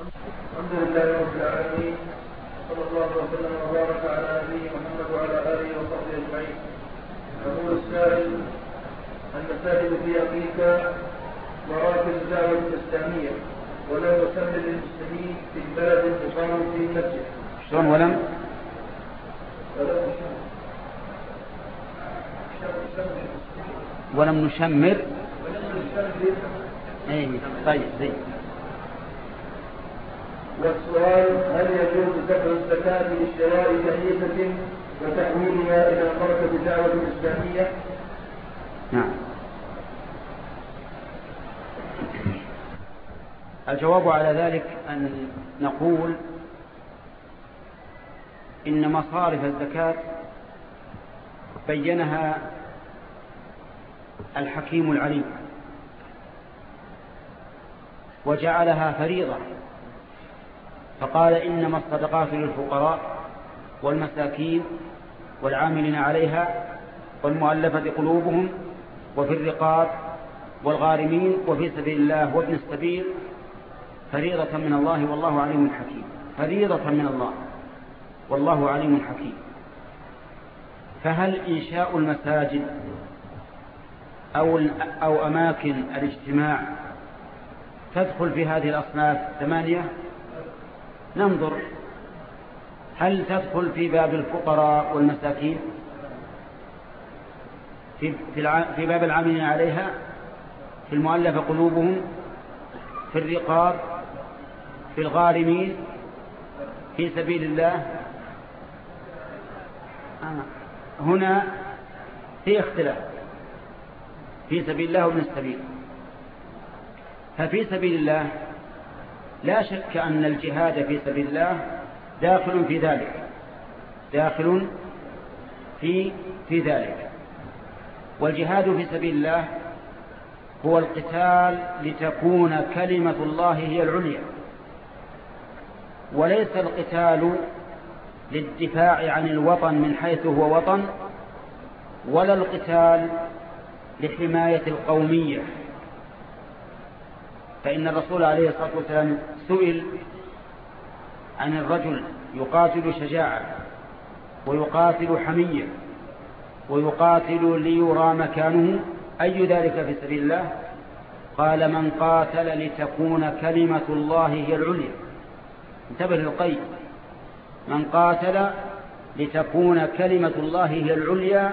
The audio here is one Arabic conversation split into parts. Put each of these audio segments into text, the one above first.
الحمد لله رب العالمين صلى الله وسلم وبارك على نبينا محمد وعلى آله وصحبه أجمعين. يقول السائل المساجد في افريقيا مراكز الدعوة الإسلامية ولم يسمى للمسلمين في البلد مقام في مسجد شلون ولم؟ ولم نشمر. ولم يسمى اي طيب زي والسؤال هل يجوز دفع الزكاة لشراء كنيسة وتحويلها إلى مركز الدعوة الإسلامية؟ نعم الجواب على ذلك أن نقول إن مصارف الزكاة بينها الحكيم العليم وجعلها فريضة فقال إنما الصدقات للفقراء والمساكين والعاملين عليها والمؤلفة قلوبهم وفي الرقاب والغارمين وفي سبيل الله وابن السبيل فريضة من الله والله عليم حكيم. فريضة من الله والله عليم حكيم. فهل إنشاء المساجد أو, أو أماكن الاجتماع تدخل في هذه الأصناف ثمانية ننظر. هل تدخل في باب الفقراء والمساكين؟ في, في, باب العاملين عليها؟ في المؤلفة قلوبهم؟ في الرقاب؟ في الغارمين؟ في سبيل الله؟ هنا في اختلاف. في سبيل الله وابن السبيل. ففي سبيل الله لا شك أن الجهاد في سبيل الله داخل في ذلك داخل في في ذلك. والجهاد في سبيل الله هو القتال لتكون كلمة الله هي العليا. وليس القتال للدفاع عن الوطن من حيث هو وطن ولا القتال لحماية القومية. فإن الرسول عليه الصلاة والسلام سئل عن الرجل يقاتل شجاعة ويقاتل حمية ويقاتل ليرى مكانه أي ذلك في سبيل الله؟ قال من قاتل لتكون كلمة الله هي العليا. انتبه للقيد. من قاتل لتكون كلمة الله هي العليا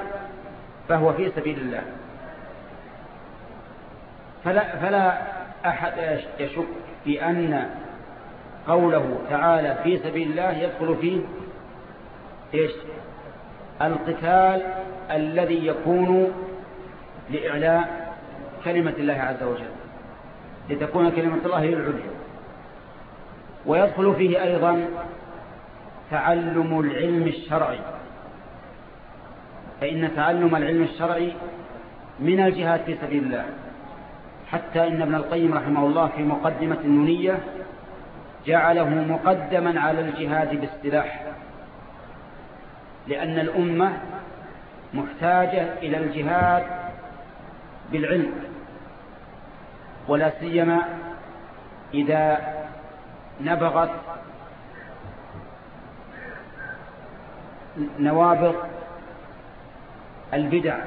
فهو في سبيل الله. فلا, فلا أحد يشك في أن قوله تعالى في سبيل الله يدخل فيه إيش؟ القتال الذي يكون لإعلاء كلمة الله عز وجل لتكون كلمة الله هي العليا. ويدخل فيه أيضا تعلم العلم الشرعي. فإن تعلم العلم الشرعي من الجهاد في سبيل الله. حتى إن ابن القيم رحمه الله في مقدمة النونية جعله مقدما على الجهاد بالسلاح لأن الأمة محتاجة إلى الجهاد بالعلم ولا سيما إذا نبغت نوابغ البدع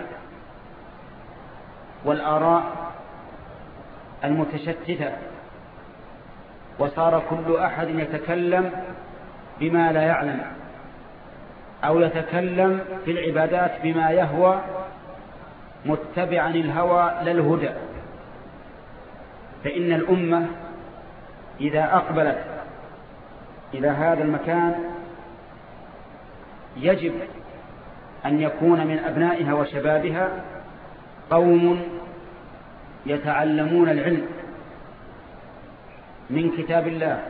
والآراء المتشتتة. وصار كل أحد يتكلم بما لا يعلم أو يتكلم في العبادات بما يهوى متبعا الهوى للهدى فإن الأمة إذا أقبلت إلى هذا المكان يجب أن يكون من أبنائها وشبابها قوم يتعلمون العلم من كتاب الله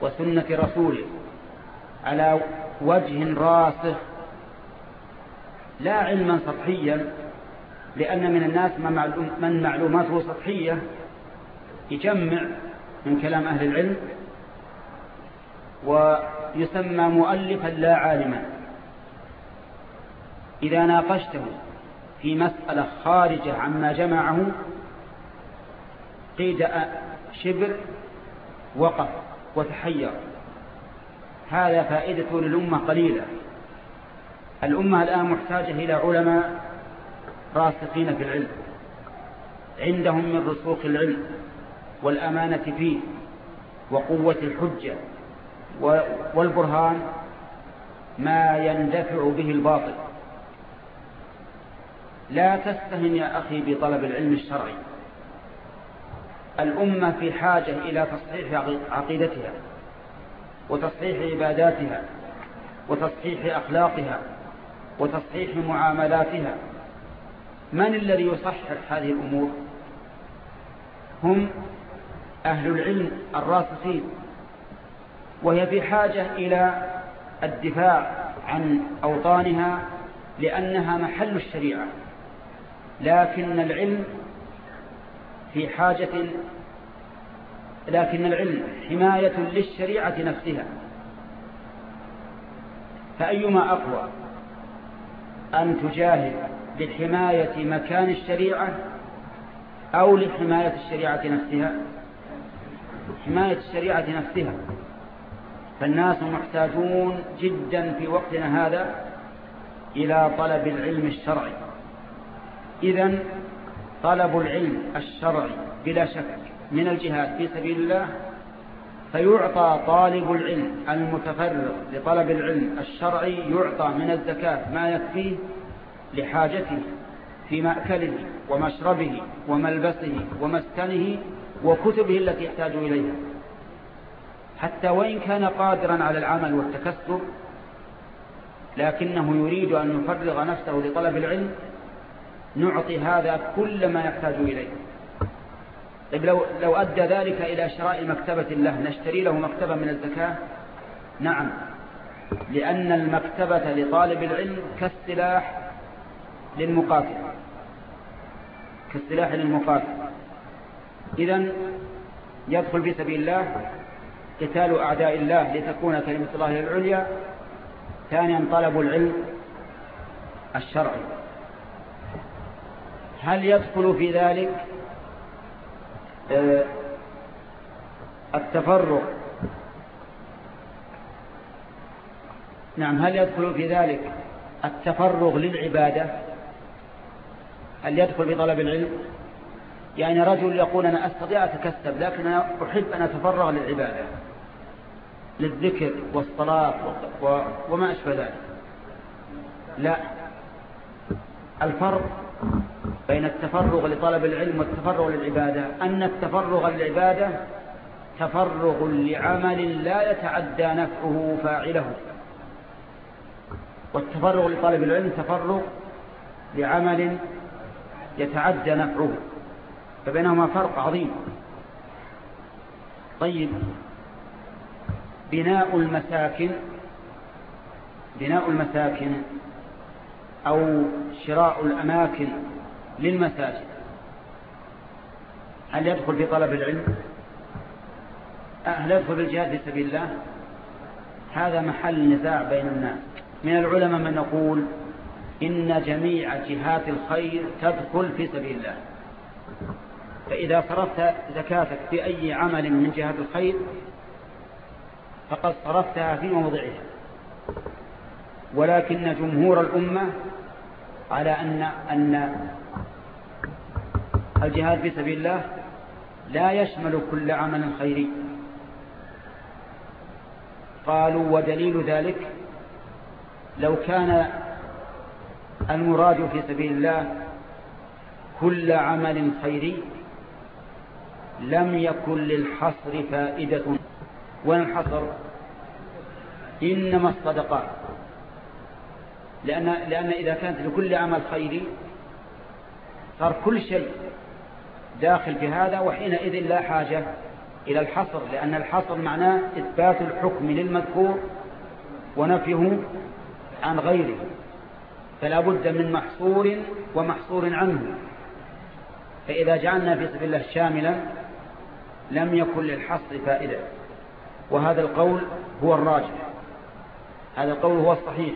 وسنة رسوله على وجه راسخ لا علما سطحيا لأن من الناس من معلوماته سطحية يجمع من كلام أهل العلم ويسمى مؤلفا لا عالما. إذا ناقشته في مسألة خارجة عما جمعه قيد شبر وقف وتحير. هذا فائدة للأمة قليلة. الأمة الآن محتاجة إلى علماء راسخين في العلم. عندهم من رسوخ العلم والأمانة فيه وقوة الحجة والبرهان ما يندفع به الباطل. لا تستهن يا أخي بطلب العلم الشرعي. الأمة في حاجة إلى تصحيح عقيدتها وتصحيح عباداتها وتصحيح أخلاقها وتصحيح معاملاتها. من الذي يصحح هذه الأمور؟ هم أهل العلم الراسخين. وهي في حاجة إلى الدفاع عن أوطانها لأنها محل الشريعة. لكن العلم في حاجة لكن العلم حماية للشريعة نفسها. فأيما أقوى أن تجاهد لحماية مكان الشريعة أو لحماية الشريعة نفسها؟ حماية الشريعة نفسها. فالناس محتاجون جدا في وقتنا هذا إلى طلب العلم الشرعي. إذا طلب العلم الشرعي بلا شك من الجهاد في سبيل الله فيعطى طالب العلم المتفرغ لطلب العلم الشرعي يعطى من الزكاة ما يكفيه لحاجته في مأكله ومشربه وملبسه ومسكنه وكتبه التي يحتاج إليها. حتى وإن كان قادرا على العمل والتكسب لكنه يريد أن يفرغ نفسه لطلب العلم نعطي هذا كل ما يحتاج إليه. طيب لو, لو أدى ذلك إلى شراء مكتبة له نشتري له مكتبة من الزكاة؟ نعم. لأن المكتبة لطالب العلم كالسلاح للمقاتل. كالسلاح للمقاتل. إذا يدخل في سبيل الله قتال أعداء الله لتكون كلمة الله العليا ثانيا طلب العلم الشرعي. هل يدخل في ذلك آه، التفرغ نعم هل يدخل في ذلك التفرغ للعبادة؟ هل يدخل في طلب العلم؟ يعني رجل يقول أنا أستطيع أتكسب لكن أنا أحب أن أتفرغ للعبادة للذكر والصلاة وما أشبه ذلك. لا. الفرق بين التفرغ لطلب العلم والتفرغ للعبادة. أن التفرغ للعبادة تفرغ لعمل لا يتعدى نفعه فاعله. والتفرغ لطلب العلم تفرغ لعمل يتعدى نفعه. فبينهما فرق عظيم. طيب بناء المساكن بناء المساكن أو شراء الأماكن للمساجد. هل يدخل في طلب العلم؟ هل يدخل في الجهاد في سبيل الله؟ هذا محل نزاع بين الناس. من العلماء من يقول إن جميع جهات الخير تدخل في سبيل الله. فإذا صرفت زكاتك في أي عمل من جهات الخير فقد صرفتها في موضعها. ولكن جمهور الأمة على أن أن الجهاد في سبيل الله لا يشمل كل عمل خيري. قالوا ودليل ذلك لو كان المراد في سبيل الله كل عمل خيري لم يكن للحصر فائدة. والحصر إنما الصدقات. لأن, لأن إذا كانت لكل عمل خيري صار كل شيء داخل في هذا وحينئذ لا حاجة إلى الحصر لأن الحصر معناه إثبات الحكم للمذكور ونفيه عن غيره فلا بد من محصور ومحصور عنه. فإذا جعلنا في سبيل الله شاملا لم يكن للحصر فائدة. وهذا القول هو الراجح. هذا القول هو الصحيح.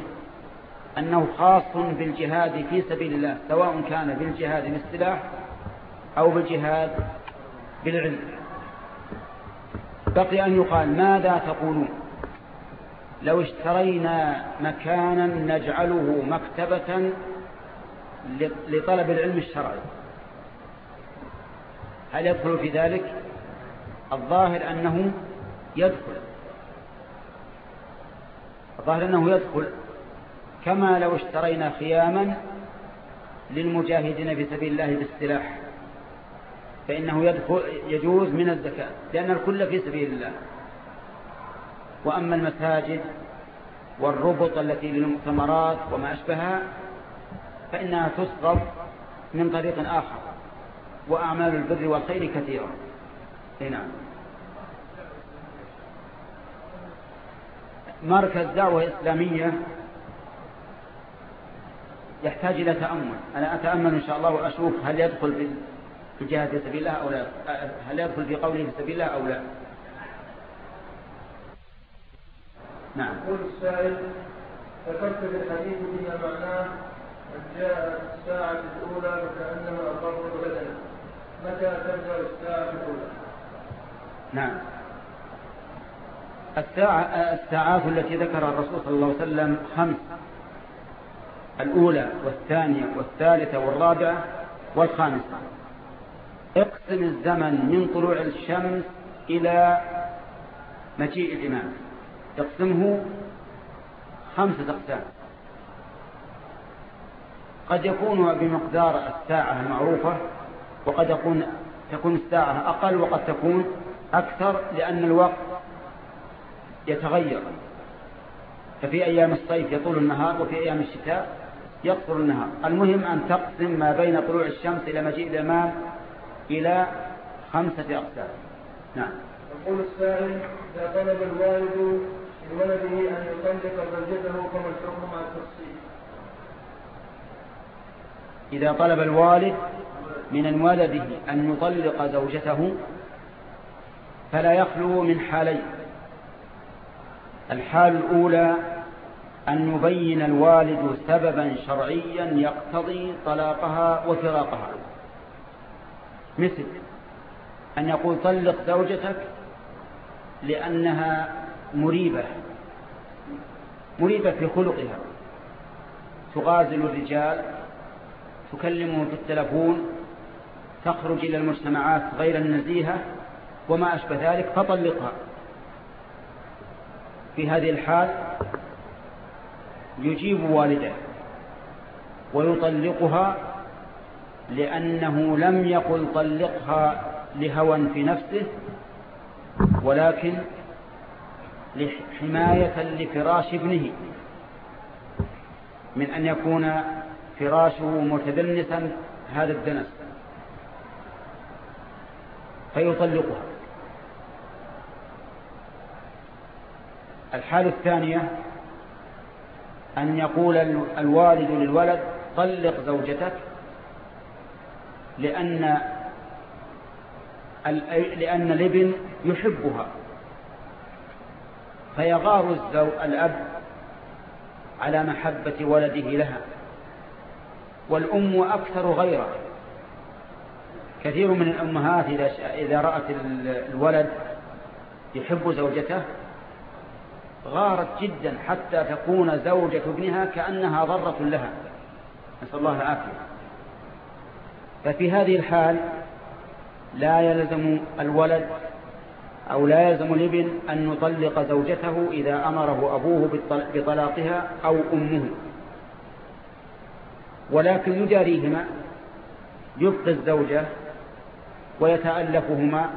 أنه خاص بالجهاد في سبيل الله سواء كان بالجهاد بالسلاح أو بالجهاد بالعلم. بقي أن يقال ماذا تقولون؟ لو اشترينا مكانا نجعله مكتبة لطلب العلم الشرعي. هل يدخل في ذلك؟ الظاهر أنه يدخل. الظاهر أنه يدخل. كما لو اشترينا خياما للمجاهدين في سبيل الله بالسلاح فإنه يدخل يجوز من الزكاة لأن الكل في سبيل الله. وأما المساجد والربط التي للمؤتمرات وما أشبهها فإنها تصرف من طريق آخر. وأعمال البر والخير كثيرة. نعم. مركز دعوة إسلامية يحتاج إلى تأمل. أنا أتأمل إن شاء الله وأشوف هل يدخل في الجهاد في سبيل الله أو لا. هل يدخل في قوله في سبيل الله أو لا. نعم. يقول السائل ذكرت في الحديث فيما معناه أن جاء الساعة الأولى وكأنما أقر بدنا متى تبدأ الساعة الأولى؟ نعم. الساعة الساعات التي ذكرها الرسول صلى الله عليه وسلم خمس. الأولى والثانية والثالثة والرابعة والخامسة. اقسم الزمن من طلوع الشمس إلى مجيء الإمام. اقسمه خمسة أقسام. قد يكون بمقدار الساعة المعروفة وقد يكون تكون الساعة أقل وقد تكون أكثر لأن الوقت يتغير. ففي أيام الصيف يطول النهار وفي أيام الشتاء يقصر النهار. المهم أن تقسم ما بين طلوع الشمس إلى مجيء الإمام إلى خمسة أقسام. نعم. يقول السائل إذا طلب الوالد من ولده أن يطلق زوجته فما الحكم مع التفصيل؟ إذا طلب الوالد من ولده أن يطلق زوجته فلا يخلو من حالين. الحال الأولى أن يبين الوالد سببا شرعيا يقتضي طلاقها وفراقها. مثل أن يقول طلق زوجتك لأنها مريبة مريبة في خلقها. تغازل الرجال تكلمهم في التلفون تخرج إلى المجتمعات غير النزيهة وما أشبه ذلك فطلقها في هذه الحال يجيب والده ويطلقها لأنه لم يقل طلقها لهوى في نفسه ولكن حماية لفراش ابنه من أن يكون فراشه متدنسا هذا الدنس فيطلقها. الحالة الثانية أن يقول الوالد للولد طلق زوجتك لأن لأن الابن يحبها. فيغار الزو الأب على محبة ولده لها والأم أكثر غيره. كثير من الأمهات إذا رأت الولد يحب زوجته غارت جدا حتى تكون زوجة ابنها كأنها ضرة لها. نسأل الله العافية. ففي هذه الحال لا يلزم الولد أو لا يلزم الابن أن يطلق زوجته إذا أمره أبوه بطلاقها أو أمه. ولكن يجاريهما يبقي الزوجة ويتألفهما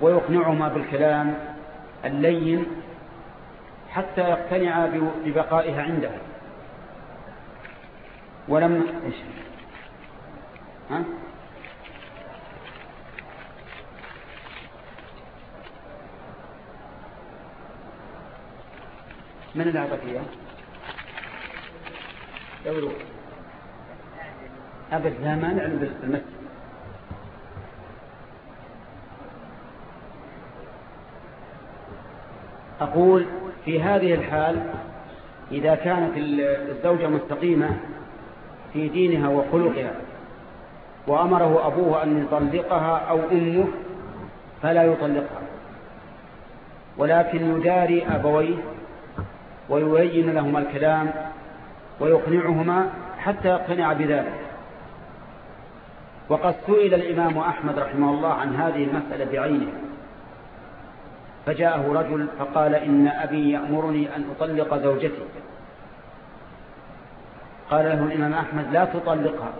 ويقنعهما بالكلام اللين حتى يقتنع ببقائها عنده ولم ها؟ من اللي أعطاك إياه؟ دوروا أبد لا مانع بالمسجد أقول في هذه الحال إذا كانت الزوجة مستقيمة في دينها وخلقها وأمره أبوه أن يطلقها أو أمه فلا يطلقها. ولكن يداري أبويه ويبين لهما الكلام ويقنعهما حتى يقتنع بذلك. وقد سئل الإمام أحمد رحمه الله عن هذه المسألة بعينه. فجاءه رجل فقال إن أبي يأمرني أن أطلق زوجتي. قال له الإمام أحمد لا تطلقها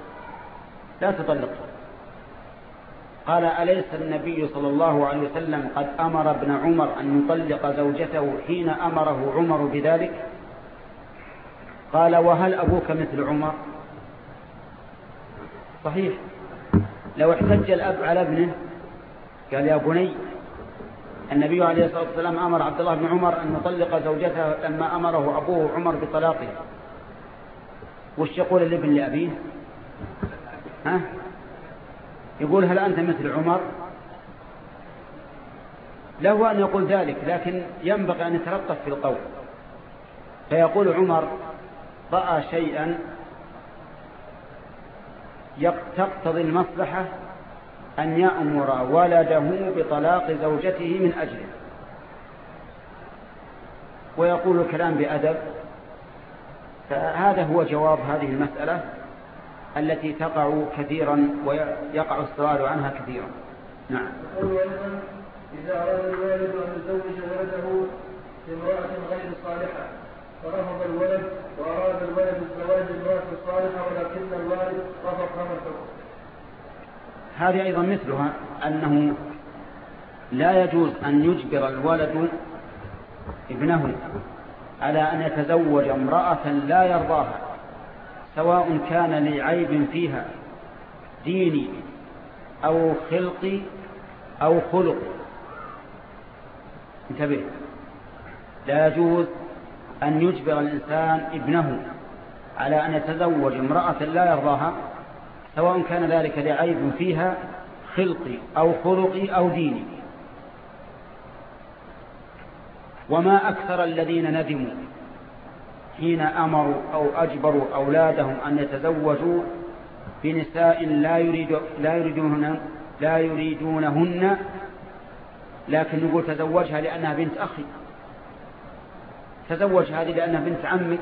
لا تطلقها. قال أليس النبي صلى الله عليه وسلم قد أمر ابن عمر أن يطلق زوجته حين أمره عمر بذلك؟ قال وهل أبوك مثل عمر؟ صحيح. لو احتج الأب على ابنه قال يا بني النبي عليه الصلاة والسلام أمر عبد الله بن عمر أن يطلق زوجته لما أمره أبوه عمر بطلاقه. وش يقول الابن لأبيه؟ ها؟ يقول هل أنت مثل عمر؟ له أن يقول ذلك لكن ينبغي أن يتلطف في القول. فيقول عمر رأى شيئا تقتضي المصلحة أن يأمر ولده بطلاق زوجته من أجله. ويقول الكلام بأدب فهذا هو جواب هذه المسألة التي تقع كثيرا ويقع السؤال عنها كثيرا. نعم. إذا أراد الوالد أن يزوج ولده بامرأة غير صالحة فرفض الولد وأراد الولد الزواج بامرأة صالحة ولكن الوالد رفض هذا الحكم. هذه أيضا مثلها أنه لا يجوز أن يجبر الولد ابنه على أن يتزوج امرأة لا يرضاها سواء كان لعيب فيها ديني أو خلقي أو خلق. انتبه لا يجوز أن يجبر الإنسان ابنه على أن يتزوج امرأة لا يرضاها سواء كان ذلك لعيب فيها خلقي أو خلقي أو ديني وما أكثر الذين ندموا حين أمروا أو أجبروا أولادهم أن يتزوجوا بنساء لا يريد لا يريدونهن لا يريدونهن لكن نقول تزوجها لأنها بنت أخي. تزوج هذه لأنها بنت عمك.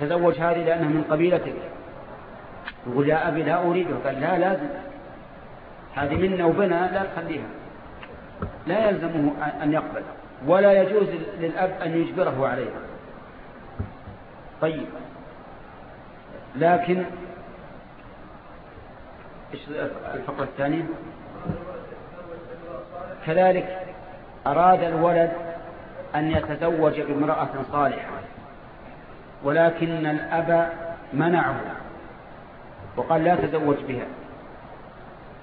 تزوج هذه لأنها من قبيلتك. يقول يا أبي لا أريده قال لا لازم. هذه منا وبنا لا تخليها لا يلزمه أن يقبل ولا يجوز للأب أن يجبره عليها. طيب. لكن الفقرة الثانية؟ كذلك أراد الولد أن يتزوج بامرأة صالحة ولكن الأب منعه. وقال لا تزوج بها.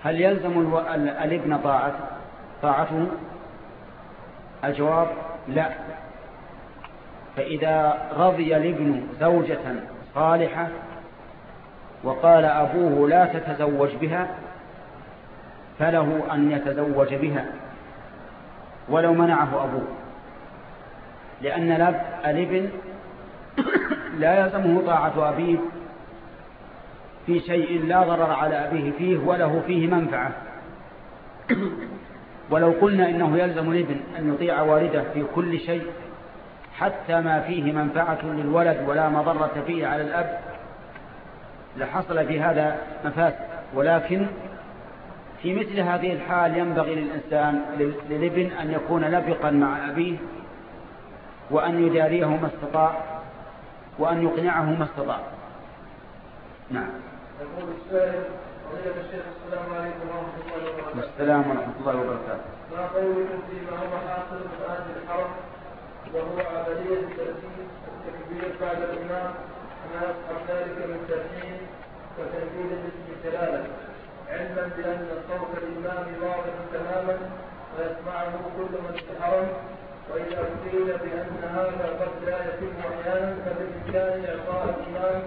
هل يلزم الابن طاعته طاعته؟ الجواب لا. فإذا رضي الابن زوجة صالحة وقال أبوه لا تتزوج بها فله أن يتزوج بها. ولو منعه أبوه. لأن الابن لا يلزمه طاعة أبيه في شيء لا ضرر على أبيه فيه وله فيه منفعة. ولو قلنا إنه يلزم الابن أن يطيع والده في كل شيء حتى ما فيه منفعة للولد ولا مضرة فيه على الأب لحصل في هذا مفاسد. ولكن في مثل هذه الحال ينبغي للإنسان للابن أن يكون لبقا مع أبيه وأن يداريه ما استطاع وأن يقنعه ما استطاع. نعم. يقول السائل فضيلة الشيخ السلام عليكم ورحمة الله وبركاته. السلام ورحمة الله وبركاته. ما قولكم فيما هو حاصل في آية الحرم وهو عملية الترتيب التكبير بعد الإمام. ما يصحب ذلك من ترحيم وتنفيذ الاسم الجلالة علما بأن صوت الإمام واضح تماما ويسمعه كل من في الحرم وإذا قيل بأن هذا قد لا يتم أحيانا فبالإمكان إعطاء الإمام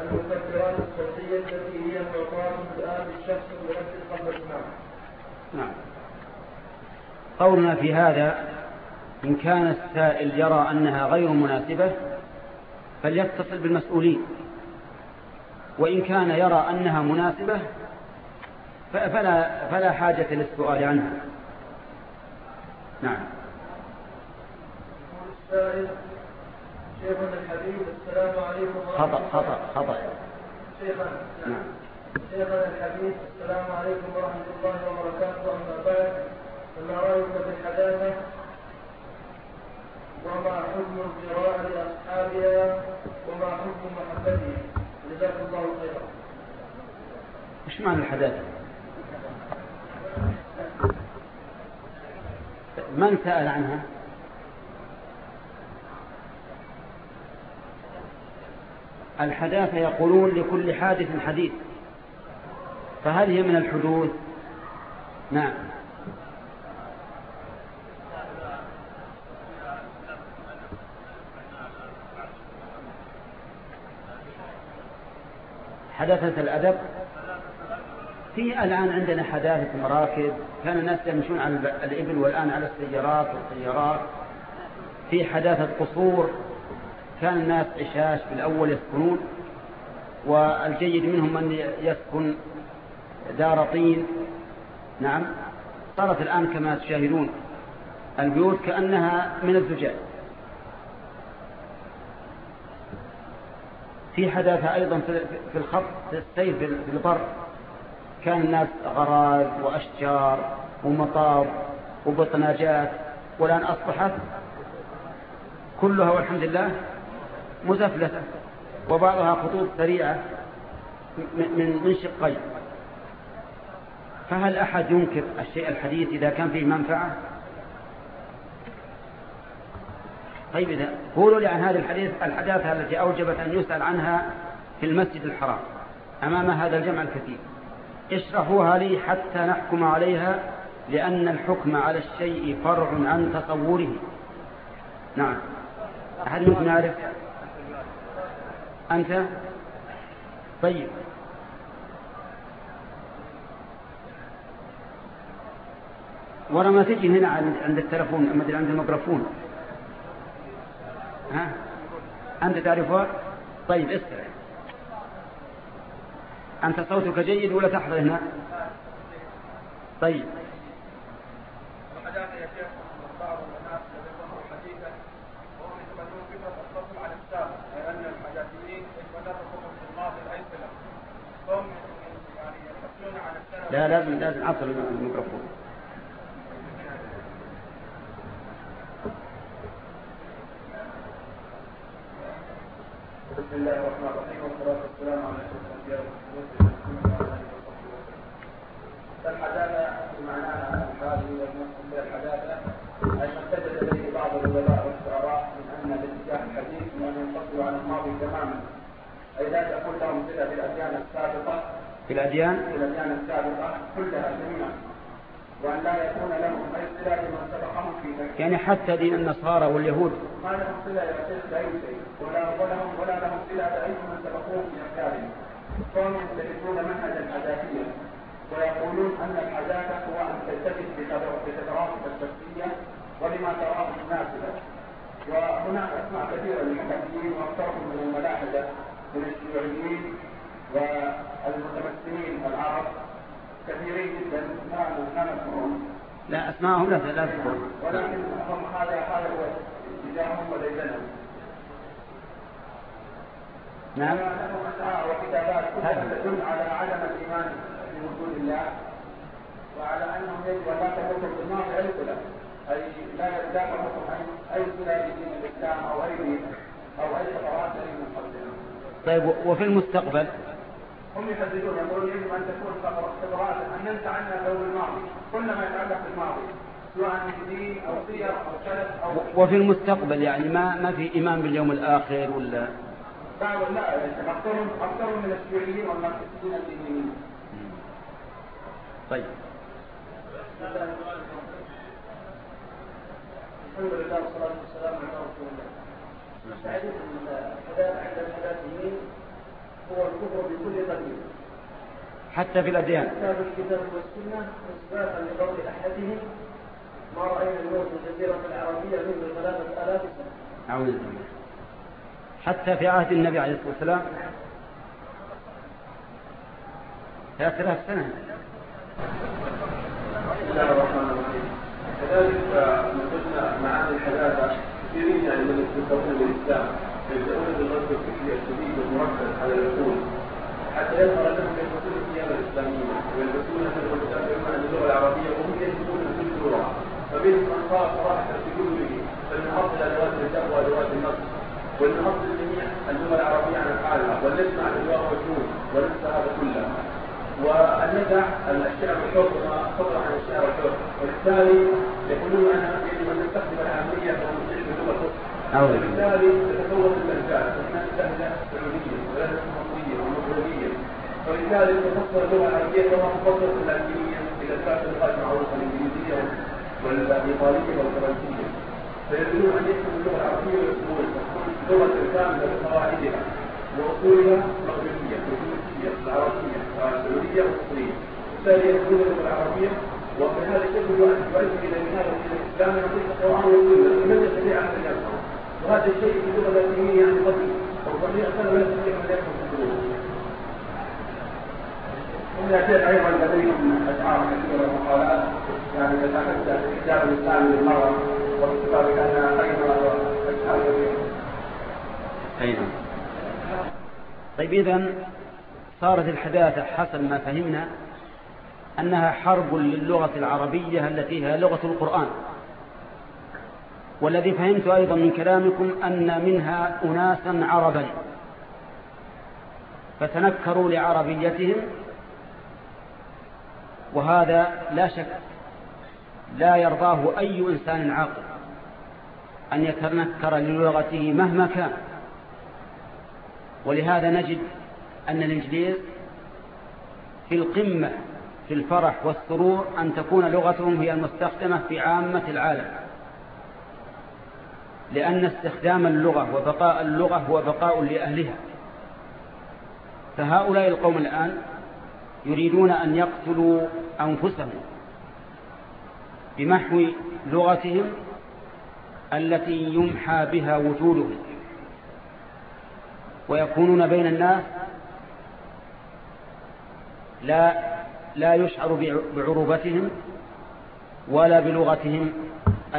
المكبرات الصوتية التي هي معطاة الآن للشخص المؤذن قبل الإمام. نعم. قولنا في هذا إن كان السائل يرى أنها غير مناسبة فليتصل بالمسؤولين وإن كان يرى أنها مناسبة فلا, فلا حاجة للسؤال عنها نعم السائل شيخنا الحبيب السلام عليكم خطأ خطأ خطأ. شيخنا نعم. شيخنا الحبيب السلام عليكم ورحمة الله وبركاته. أما بعد فما رأيك في الحداثة؟ وما حكم القراءة لأصحابها؟ وما حكم محبتها؟ جزاكم الله خيرا. إيش معنى الحداثة؟ من سأل عنها؟ الحداثة يقولون لكل حادث حديث. فهل هي من الحدوث نعم. حدثة الأدب. في الآن عندنا حداثة مراكب. كان الناس يمشون على الإبل والآن على السيارات والطيارات. في حداثة قصور. كان الناس عشاش في الأول يسكنون والجيد منهم من يسكن دار طين. نعم. صارت الآن كما تشاهدون البيوت كأنها من الزجاج. في حداثة أيضا في الخط في السير في البر. كان الناس غراز وأشجار ومطار وبطناجات والآن أصبحت كلها والحمد لله مزفلتة وبعضها خطوط سريعة من من شقين فهل أحد ينكر الشيء الحديث إذا كان فيه منفعة؟ طيب إذا قولوا لي عن هذه الحديث الحداثة التي أوجبت أن يسأل عنها في المسجد الحرام أمام هذا الجمع الكثير. اشرحوها لي حتى نحكم عليها لأن الحكم على الشيء فرع عن تصوره. نعم. أحد منكم يعرف؟ أنت؟ طيب. ورا ما تجي هنا عند التلفون عند الميكروفون. ها؟ أنت تعرفها طيب اسمع. أنت صوتك جيد ولا تحضر هنا؟ طيب. لا لازم لازم عصر الميكروفون. بسم الله الرحمن الرحيم والصلاة والسلام على والمرسلين الحداثة بمعناها به بعض العلماء والشعراء من أن الاتجاه الحديث من ينفصل عن الماضي تماما. أي لا تكون لهم صلة بالأديان السابقة في الأديان؟ في الأديان السابقة كلها جميعا وأن لا يكون لهم أي صلة بمن سبقهم في ذلك. يعني حتى دين النصارى واليهود. ما لهم صلة يا شيخ بأي شيء ولا ولهم ولا لهم صلة بأي من سبقوهم في أفكارهم كونهم يستهدفون منهج الحداثية ويقولون أن الحداثة هو أن تلتفت بخبراتك الشخصية ولما تراه مناسبا وهناك أسماء كثيرة للمحدثين وأكثرهم من الملاحدة من الشيوعيين والمتمثلين العرب كثيرين جدا ما نذكرهم لا أسماءهم لا لا تذكر ولكن هم هذا هذا هو اتجاههم وديدنهم نعم. وكتابات كلها تدل على عدم الإيمان بوجود الله وعلى أنهم يجب أن لا تموتوا بالنار أي صلة أي لا تموتوا أي صلة بدين الإسلام أو أي دين أو أي خطوات من قبلهم طيب وفي المستقبل؟ هم يحددون يقولون يجب أن تكون خبرات أن ننسى عنها ثوب الماضي. كل ما يتعلق بالماضي سواء دين أو سير أو سلف أو وفي المستقبل يعني ما ما في إيمان باليوم الآخر ولا؟ بعض لا اكثرهم أكثرهم من الشيوعيين والماركسيين الدينيين. طيب. الحمد لله والصلاة والسلام على رسول الله. تعريف الحداثه عند الحداثيين. هو الكفر بكل قديم. حتى في الأديان. كتاب الكتاب والسنة إثباتا لقول أحدهم ما رأينا اليوم في الجزيرة العربية منذ ثلاثة آلاف سنة أعوذ بالله. حتى في عهد النبي عليه الصلاة والسلام. ثلاثة آلاف سنة. بسم الله الرحمن الرحيم. كذلك نقشنا معاني الحداثة كثيرين يعني من المتقون الإسلام. يبدأون بالغزو الفكري الشديد والمركز على العقول حتى يظهر لهم يلبسون الثياب الإسلامية. ويلبسون ويتابعون اللغة العربية وهم يجدون كل فمنهم من قال صراحة في كله فمن اصل ادوات الرجال وادوات النصر ومن اصل الجميع اللغة العربية عن حالها ولنسمع الاجواء والجنون وننسى هذا كله. والندع الشعر وما صدر عن الشعر الحر وبالتالي يقولون أنا يجب أن نستخدم العاميه ونستخدم اللغة. وبالتالي تتكون اللهجات هناك لهجه سعوديه ولهجه مصريه ومغربيه ولذلك تفسر اللغة العربيه كما تفسر اللاتينية اذا كانت اللغات معروفه الإنجليزية والإيطالية والفرنسية. فيريدون أن يكتبوا اللغة العربية ويكتبون لغه كامله بقواعدها وأصولها مغربيه التونسيه العربيه السعوديه والمصريه وبالتالي يكتبون اللغة العربية وبهذا الشكل يؤدي إلى نهايه الاسلام يعطيك القران والسنة من يستطيع ان يفهم وهذا الشيء في اللغة اللاتينيه يعني قديم وقديم سنه لا يستطيع ان يفهم في ويأتي أيضا لديهم أشعار كثيرة ومقالات يعني تتحدث الكتاب الإسلامي للمرأة وباعتبار أنها أيضا أشعار كثيرة. أي نعم. طيب إذا صارت الحداثة حسب ما فهمنا أنها حرب للغة العربية التي هي لغة القرآن والذي فهمت أيضا من كلامكم أن منها أناسا عربا. فتنكروا لعربيتهم وهذا لا شك لا يرضاه أي إنسان عاقل أن يتنكر للغته مهما كان. ولهذا نجد أن الإنجليز في القمة في الفرح والسرور أن تكون لغتهم هي المستخدمة في عامة العالم. لأن استخدام اللغة وبقاء اللغة هو بقاء لأهلها. فهؤلاء القوم الآن يريدون أن يقتلوا أنفسهم بمحو لغتهم التي يمحى بها وجودهم. ويكونون بين الناس لا لا يشعر بعروبتهم ولا بلغتهم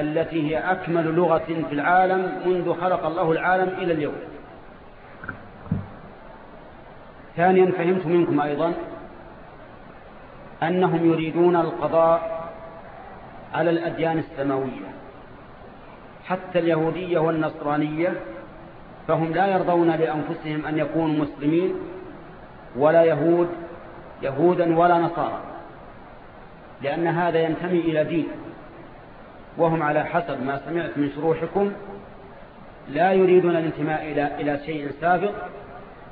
التي هي أكمل لغة في العالم منذ خلق الله العالم إلى اليوم. ثانيا فهمت منكم أيضا أنهم يريدون القضاء على الأديان السماوية. حتى اليهودية والنصرانية فهم لا يرضون لأنفسهم أن يكونوا مسلمين ولا يهود يهودا ولا نصارى لأن هذا ينتمي إلى دين. وهم على حسب ما سمعت من شروحكم لا يريدون الانتماء إلى إلى شيء سابق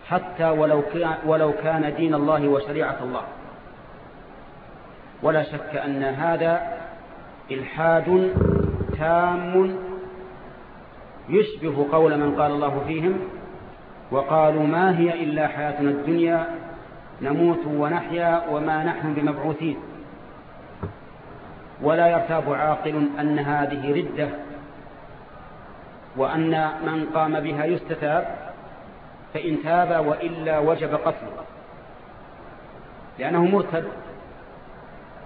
حتى ولو كان ولو كان دين الله وشريعة الله. ولا شك أن هذا إلحاد تام يشبه قول من قال الله فيهم وقالوا ما هي إلا حياتنا الدنيا نموت ونحيا وما نحن بمبعوثين. ولا يرتاب عاقل أن هذه ردة وأن من قام بها يستتاب فإن تاب وإلا وجب قتله لأنه مرتد.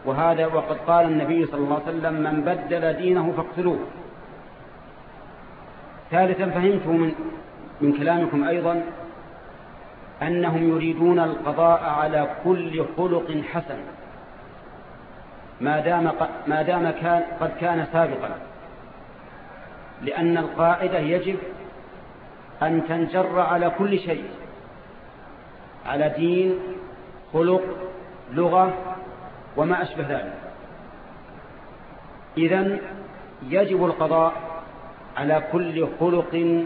وهذا وقد قال النبي صلى الله عليه وسلم من بدل دينه فاقتلوه. ثالثا فهمت من, من كلامكم أيضا أنهم يريدون القضاء على كل خلق حسن. ما دام, ما دام كان قد كان سابقا. لأن القاعدة يجب أن تنجر على كل شيء. على دين خلق لغة وما أشبه ذلك. إذا يجب القضاء على كل خلق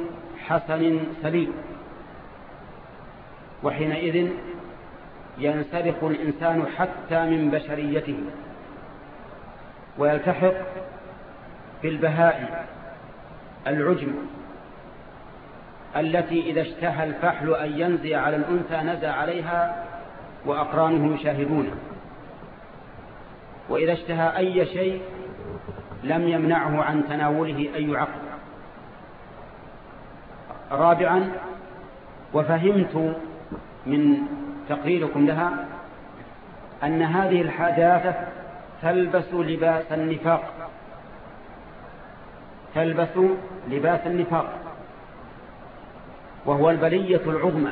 حسن سليم. وحينئذ ينسلخ الإنسان حتى من بشريته. ويلتحق بالبهائم العجم التي إذا اشتهى الفحل أن ينزي على الأنثى نزى عليها وأقرانه يشاهدونه وإذا اشتهى أي شيء لم يمنعه عن تناوله أي عقل رابعا وفهمت من تقريركم لها أن هذه الحداثة تلبس لباس النفاق. تلبس لباس النفاق. وهو البلية العظمى.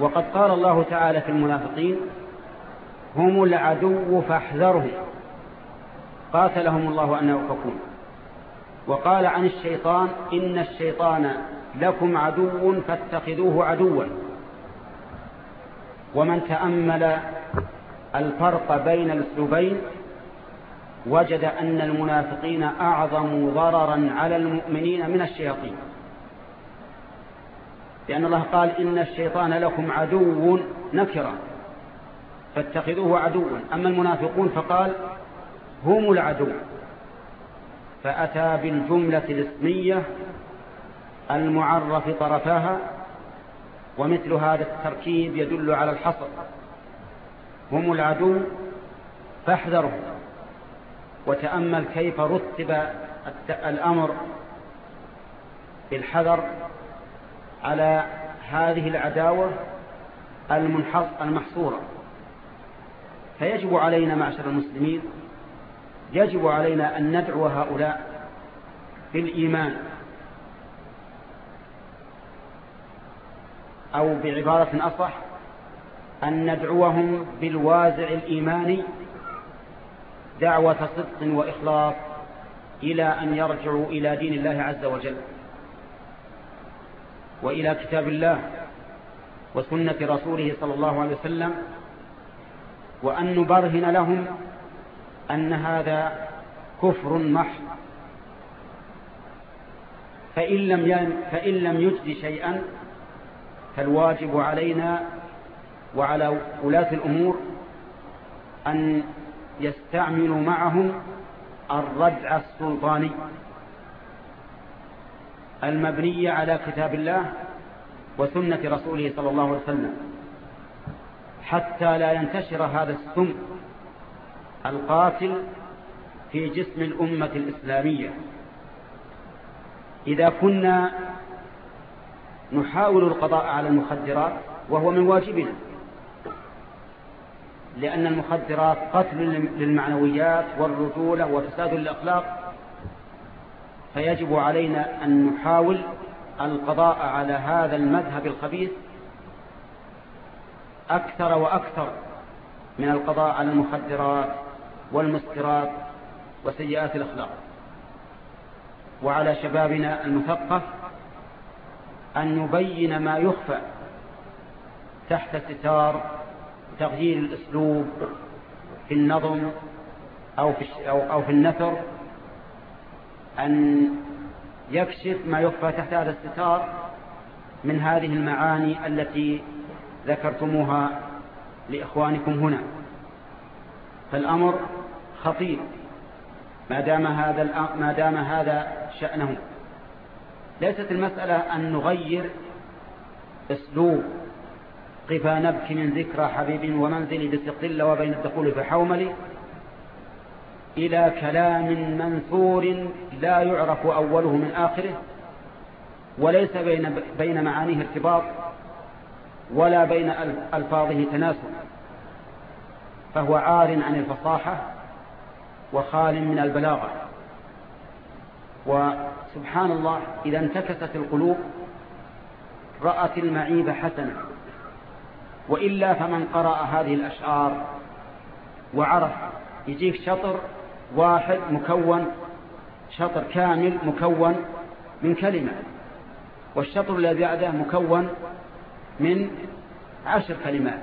وقد قال الله تعالى في المنافقين هم العدو فاحذرهم. قاتلهم الله أن يؤفكون. وقال عن الشيطان إن الشيطان لكم عدو فاتخذوه عدوا. ومن تأمل الفرق بين الاسلوبين وجد أن المنافقين أعظم ضررا على المؤمنين من الشياطين. لأن الله قال إن الشيطان لكم عدو نكرا فاتخذوه عدوا. أما المنافقون فقال هم العدو. فأتى بالجملة الاسمية المعرف طرفاها ومثل هذا التركيب يدل على الحصر. هم العدو فاحذرهم وتأمل كيف رتب الأمر بالحذر على هذه العداوة المحصورة. فيجب علينا معشر المسلمين يجب علينا أن ندعو هؤلاء بالإيمان أو بعبارة أصح أن ندعوهم بالوازع الإيماني دعوة صدق وإخلاص إلى أن يرجعوا إلى دين الله عز وجل وإلى كتاب الله وسنة رسوله صلى الله عليه وسلم وأن نبرهن لهم أن هذا كفر محض. فإن لم فإن لم يجد شيئا فالواجب علينا وعلى ولاة الأمور أن يستعملوا معهم الردع السلطاني المبنية على كتاب الله وسنة رسوله صلى الله عليه وسلم حتى لا ينتشر هذا السم القاتل في جسم الأمة الإسلامية. إذا كنا نحاول القضاء على المخدرات وهو من واجبنا لأن المخدرات قتل للمعنويات والرجولة وفساد للأخلاق فيجب علينا أن نحاول القضاء على هذا المذهب الخبيث أكثر وأكثر من القضاء على المخدرات والمسكرات وسيئات الأخلاق. وعلى شبابنا المثقف أن نبين ما يخفى تحت ستار تغيير الأسلوب في النظم أو في, أو, أو في النثر أن يكشف ما يخفى تحت هذا الستار من هذه المعاني التي ذكرتموها لإخوانكم هنا. فالأمر خطير ما دام هذا ما دام هذا شأنه. ليست المسألة أن نغير أسلوب قفا نبكي من ذكرى حبيب ومنزلي بسقل وبين الدخول في حوملي إلى كلام منثور لا يعرف أوله من آخره وليس بين, بين معانيه ارتباط ولا بين ألفاظه تناسب فهو عار عن الفصاحة وخال من البلاغة. وسبحان الله إذا انتكست القلوب رأت المعيب حسنا. وإلا فمن قرأ هذه الأشعار وعرف يجيك شطر واحد مكون شطر كامل مكون من كلمة والشطر الذي بعده مكون من عشر كلمات.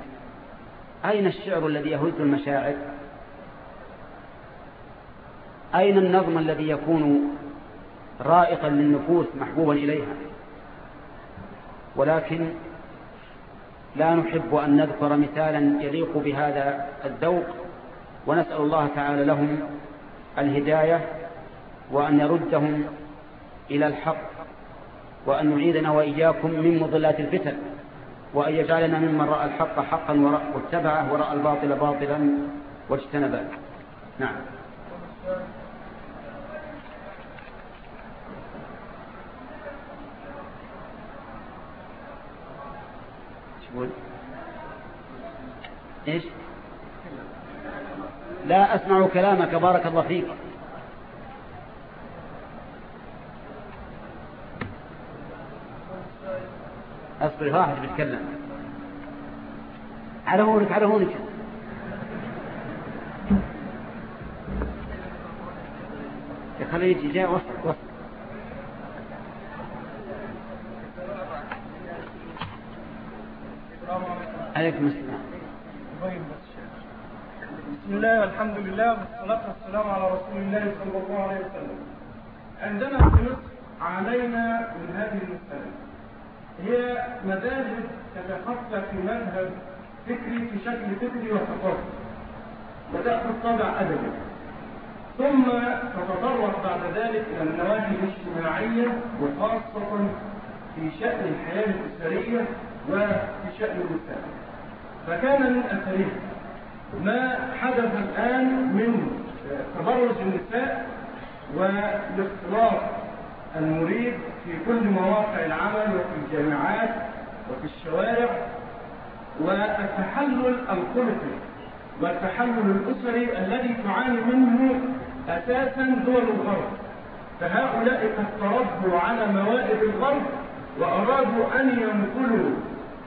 أين الشعر الذي يهز المشاعر؟ أين النظم الذي يكون رائقا للنفوس محبوبا إليها؟ ولكن لا نحب أن نذكر مثالا يليق بهذا الذوق ونسأل الله تعالى لهم الهداية وأن يردهم إلى الحق وأن نعيدنا وإياكم من مضلات الفتن وأن يجعلنا ممن رأى الحق حقا واتبعه ورأى الباطل باطلا واجتنبه. نعم. إيش؟ لا أسمع كلامك بارك الله فيك. أصبر واحد بيتكلم. على هونك على هونك خليه يجي جاي وسط وسط عليكم السلام. بسم الله والحمد لله والصلاة والسلام على رسول الله صلى الله عليه وسلم. عندنا في مصر علينا من هذه المسألة. هي مذاهب تتخطى في مذهب فكري في شكل فكري وثقافي. وتأخذ طابع أدبي. ثم تتطرق بعد ذلك إلى النواحي الاجتماعية وخاصة في شأن الحياة الأسرية وفي شأن المجتمع. فكان من أثرها ما حدث الآن من تبرج النساء والاختلاط المريد في كل مواقع العمل وفي الجامعات وفي الشوارع والتحلل الخلقي والتحلل الأسري الذي تعاني منه أساسا دول الغرب. فهؤلاء قد تربوا على موائد الغرب وأرادوا أن ينقلوا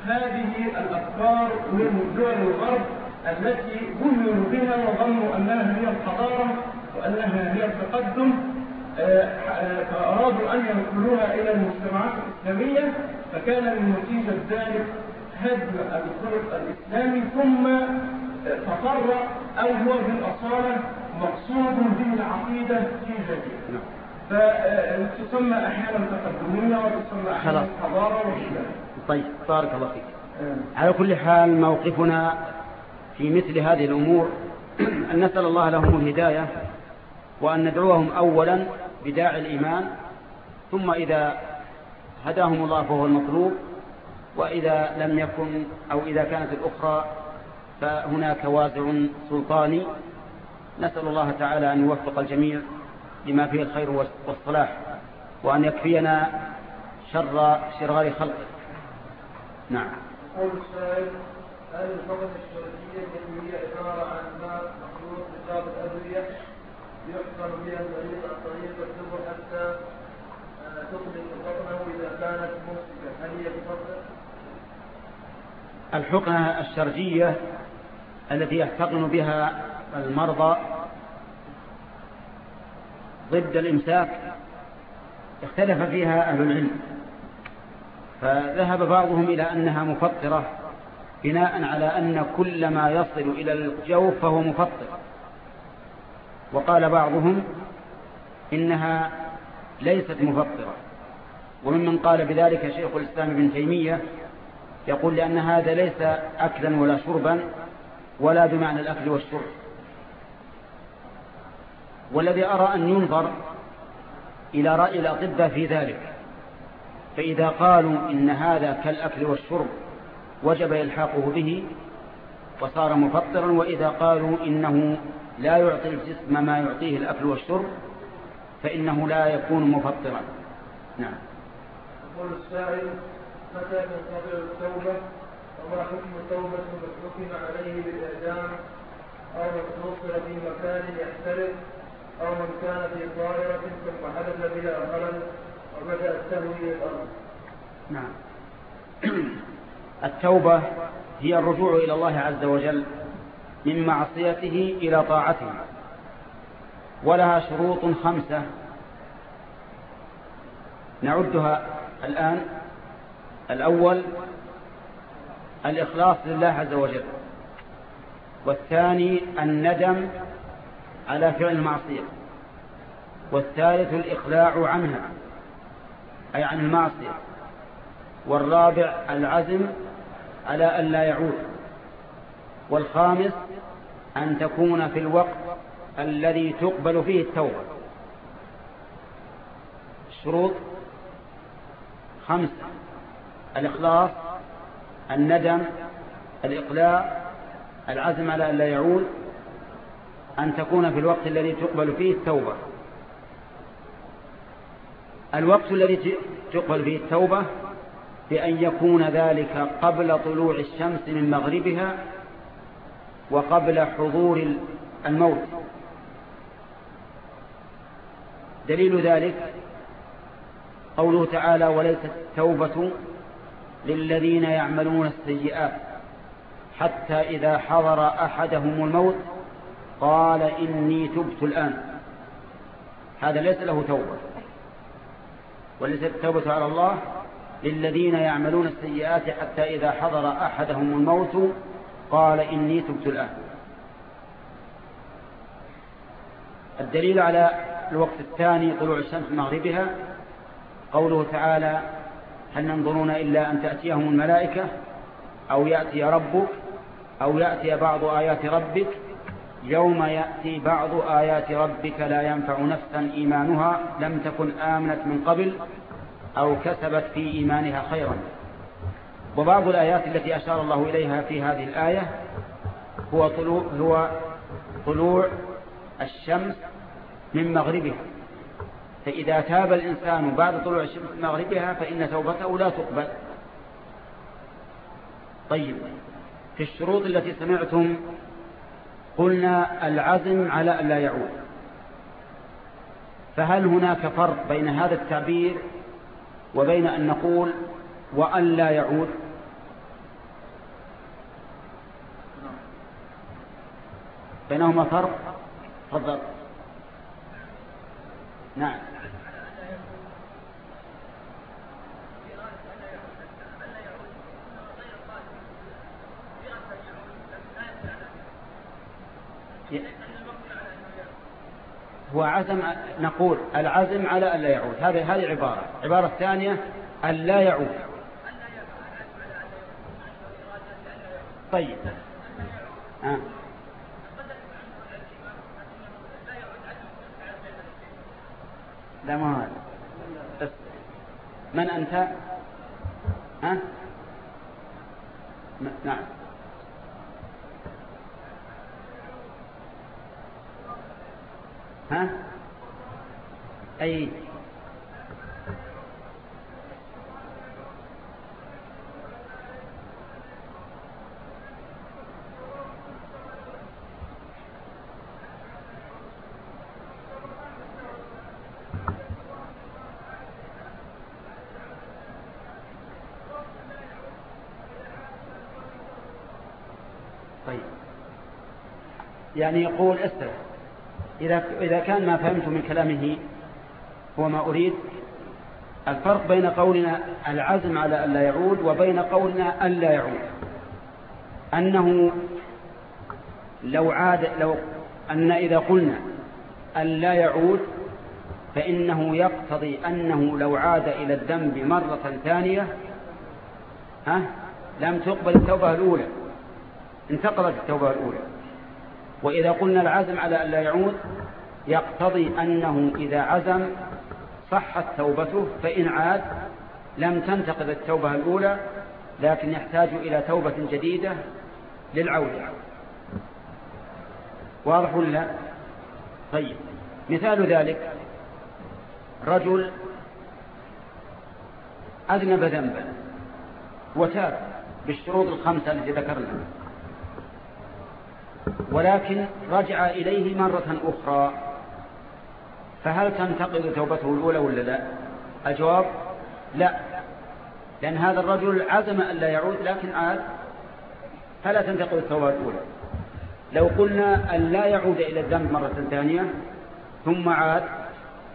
هذه الأفكار من دول الغرب التي بنوا بها وظنوا أنها هي الحضارة وأنها هي التقدم فأرادوا أن ينقلوها إلى المجتمعات الإسلامية فكان من نتيجة ذلك هدم الخلق الإسلامي ثم تفرع أو هو بالأصالة مقصود به العقيدة في ذاته فتسمى أحيانا تقدمية وتسمى أحيانا حضارة وشيئا طيب بارك الله فيك. على كل حال موقفنا في مثل هذه الأمور أن نسأل الله لهم الهداية وأن ندعوهم أولا بداعي الإيمان ثم إذا هداهم الله فهو المطلوب وإذا لم يكن أو إذا كانت الأخرى فهناك وازع سلطاني. نسأل الله تعالى أن يوفق الجميع لما فيه الخير والصلاح وأن يكفينا شر شرار خلقه. نعم. قول السائل هل الفقد الشرعية التي هي عبارة عن ماء مخلوط بشرب الأدوية؟ يحكم بها المريض عن طريق الدبر حتى تطلق بطنه إذا كانت ممسكة. هل هي بفضل؟ الحقنة الشرجية التي يحتقن بها المرضى ضد الإمساك اختلف فيها أهل العلم. فذهب بعضهم إلى أنها مفطرة بناء على أن كل ما يصل إلى الجوف فهو مفطر. وقال بعضهم إنها ليست مفطرة. وممن قال بذلك شيخ الإسلام ابن تيمية يقول لأن هذا ليس أكلا ولا شربا ولا بمعنى الأكل والشرب. والذي أرى أن ينظر إلى رأي الأطباء في ذلك فإذا قالوا إن هذا كالأكل والشرب وجب إلحاقه به وصار مفطرا وإذا قالوا إنه لا يعطي الجسم ما يعطيه الأكل والشرب فإنه لا يكون مفطرا. نعم. يقول السائل متى تنقطع التوبة؟ وما حكم التوبة من حكم عليه بالإعدام؟ أو من نصر في مكان يحترق أو من كان في طائرة ثم حدث بلا خلل؟ نعم. التوبة هي الرجوع إلى الله عز وجل من معصيته إلى طاعته. ولها شروط خمسة نعدها الآن. الأول الإخلاص لله عز وجل. والثاني الندم على فعل المعصية. والثالث الإقلاع عنها. أي عن المعصية. والرابع العزم على أن لا يعود. والخامس أن تكون في الوقت الذي تقبل فيه التوبة. الشروط خمسة الإخلاص الندم الإقلاع العزم على أن لا يعود. أن تكون في الوقت الذي تقبل فيه التوبة. الوقت الذي تقبل فيه التوبة بأن يكون ذلك قبل طلوع الشمس من مغربها وقبل حضور الموت. دليل ذلك قوله تعالى وليست التوبة للذين يعملون السيئات حتى إذا حضر أحدهم الموت قال إني تبت الآن. هذا ليس له توبة. وليست التوبة على الله للذين يعملون السيئات حتى إذا حضر أحدهم الموت قال إني تبت الآن. الدليل على الوقت الثاني طلوع الشمس مغربها قوله تعالى هل ينظرون إلا أن تأتيهم الملائكة أو يأتي ربك أو يأتي بعض آيات ربك يوم يأتي بعض آيات ربك لا ينفع نفسا إيمانها لم تكن آمنت من قبل أو كسبت في إيمانها خيرا. وبعض الآيات التي أشار الله إليها في هذه الآية هو طلوع, هو طلوع الشمس من مغربها. فإذا تاب الإنسان بعد طلوع الشمس من مغربها فإن توبته لا تقبل. طيب في الشروط التي سمعتم قلنا العزم على أن لا يعود. فهل هناك فرق بين هذا التعبير وبين أن نقول وأن لا يعود؟ بينهما فرق؟ تفضل. نعم. هو عزم نقول العزم على أن لا يعود. هذه هذه عبارة. عبارة ثانية أن لا يعود. طيب. آه. لا ما هذا. من أنت؟ ها؟ نعم. ها؟ أي. طيب. يعني يقول استر إذا إذا كان ما فهمت من كلامه هو ما أريد الفرق بين قولنا العزم على أن لا يعود وبين قولنا أن لا يعود. أنه لو عاد لو أن إذا قلنا أن لا يعود فإنه يقتضي أنه لو عاد إلى الذنب مرة ثانية ها لم تقبل التوبة الأولى. انتقلت التوبة الأولى. وإذا قلنا العزم على أن لا يعود يقتضي أنه إذا عزم صحت توبته فإن عاد لم تنتقض التوبة الأولى لكن يحتاج إلى توبة جديدة للعودة. واضح ولا طيب. مثال ذلك رجل أذنب ذنبا وتاب بالشروط الخمسة التي ذكرنا. ولكن رجع إليه مرة أخرى. فهل تنتقض توبته الأولى ولا لا؟ الجواب لا. لأن هذا الرجل عزم أن لا يعود لكن عاد فلا تنتقض التوبة الأولى. لو قلنا أن لا يعود إلى الذنب مرة ثانية ثم عاد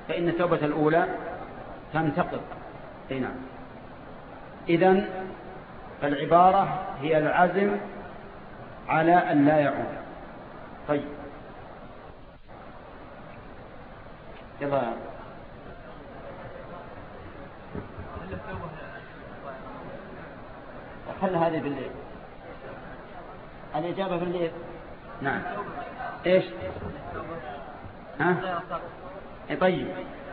فإن التوبة الأولى تنتقض نعم. إذن فالعبارة هي العزم على أن لا يعود. طيب. يلا. خل هذه بالليل. الإجابة بالليل؟ نعم. إيش؟ ها؟ إيه، طيب.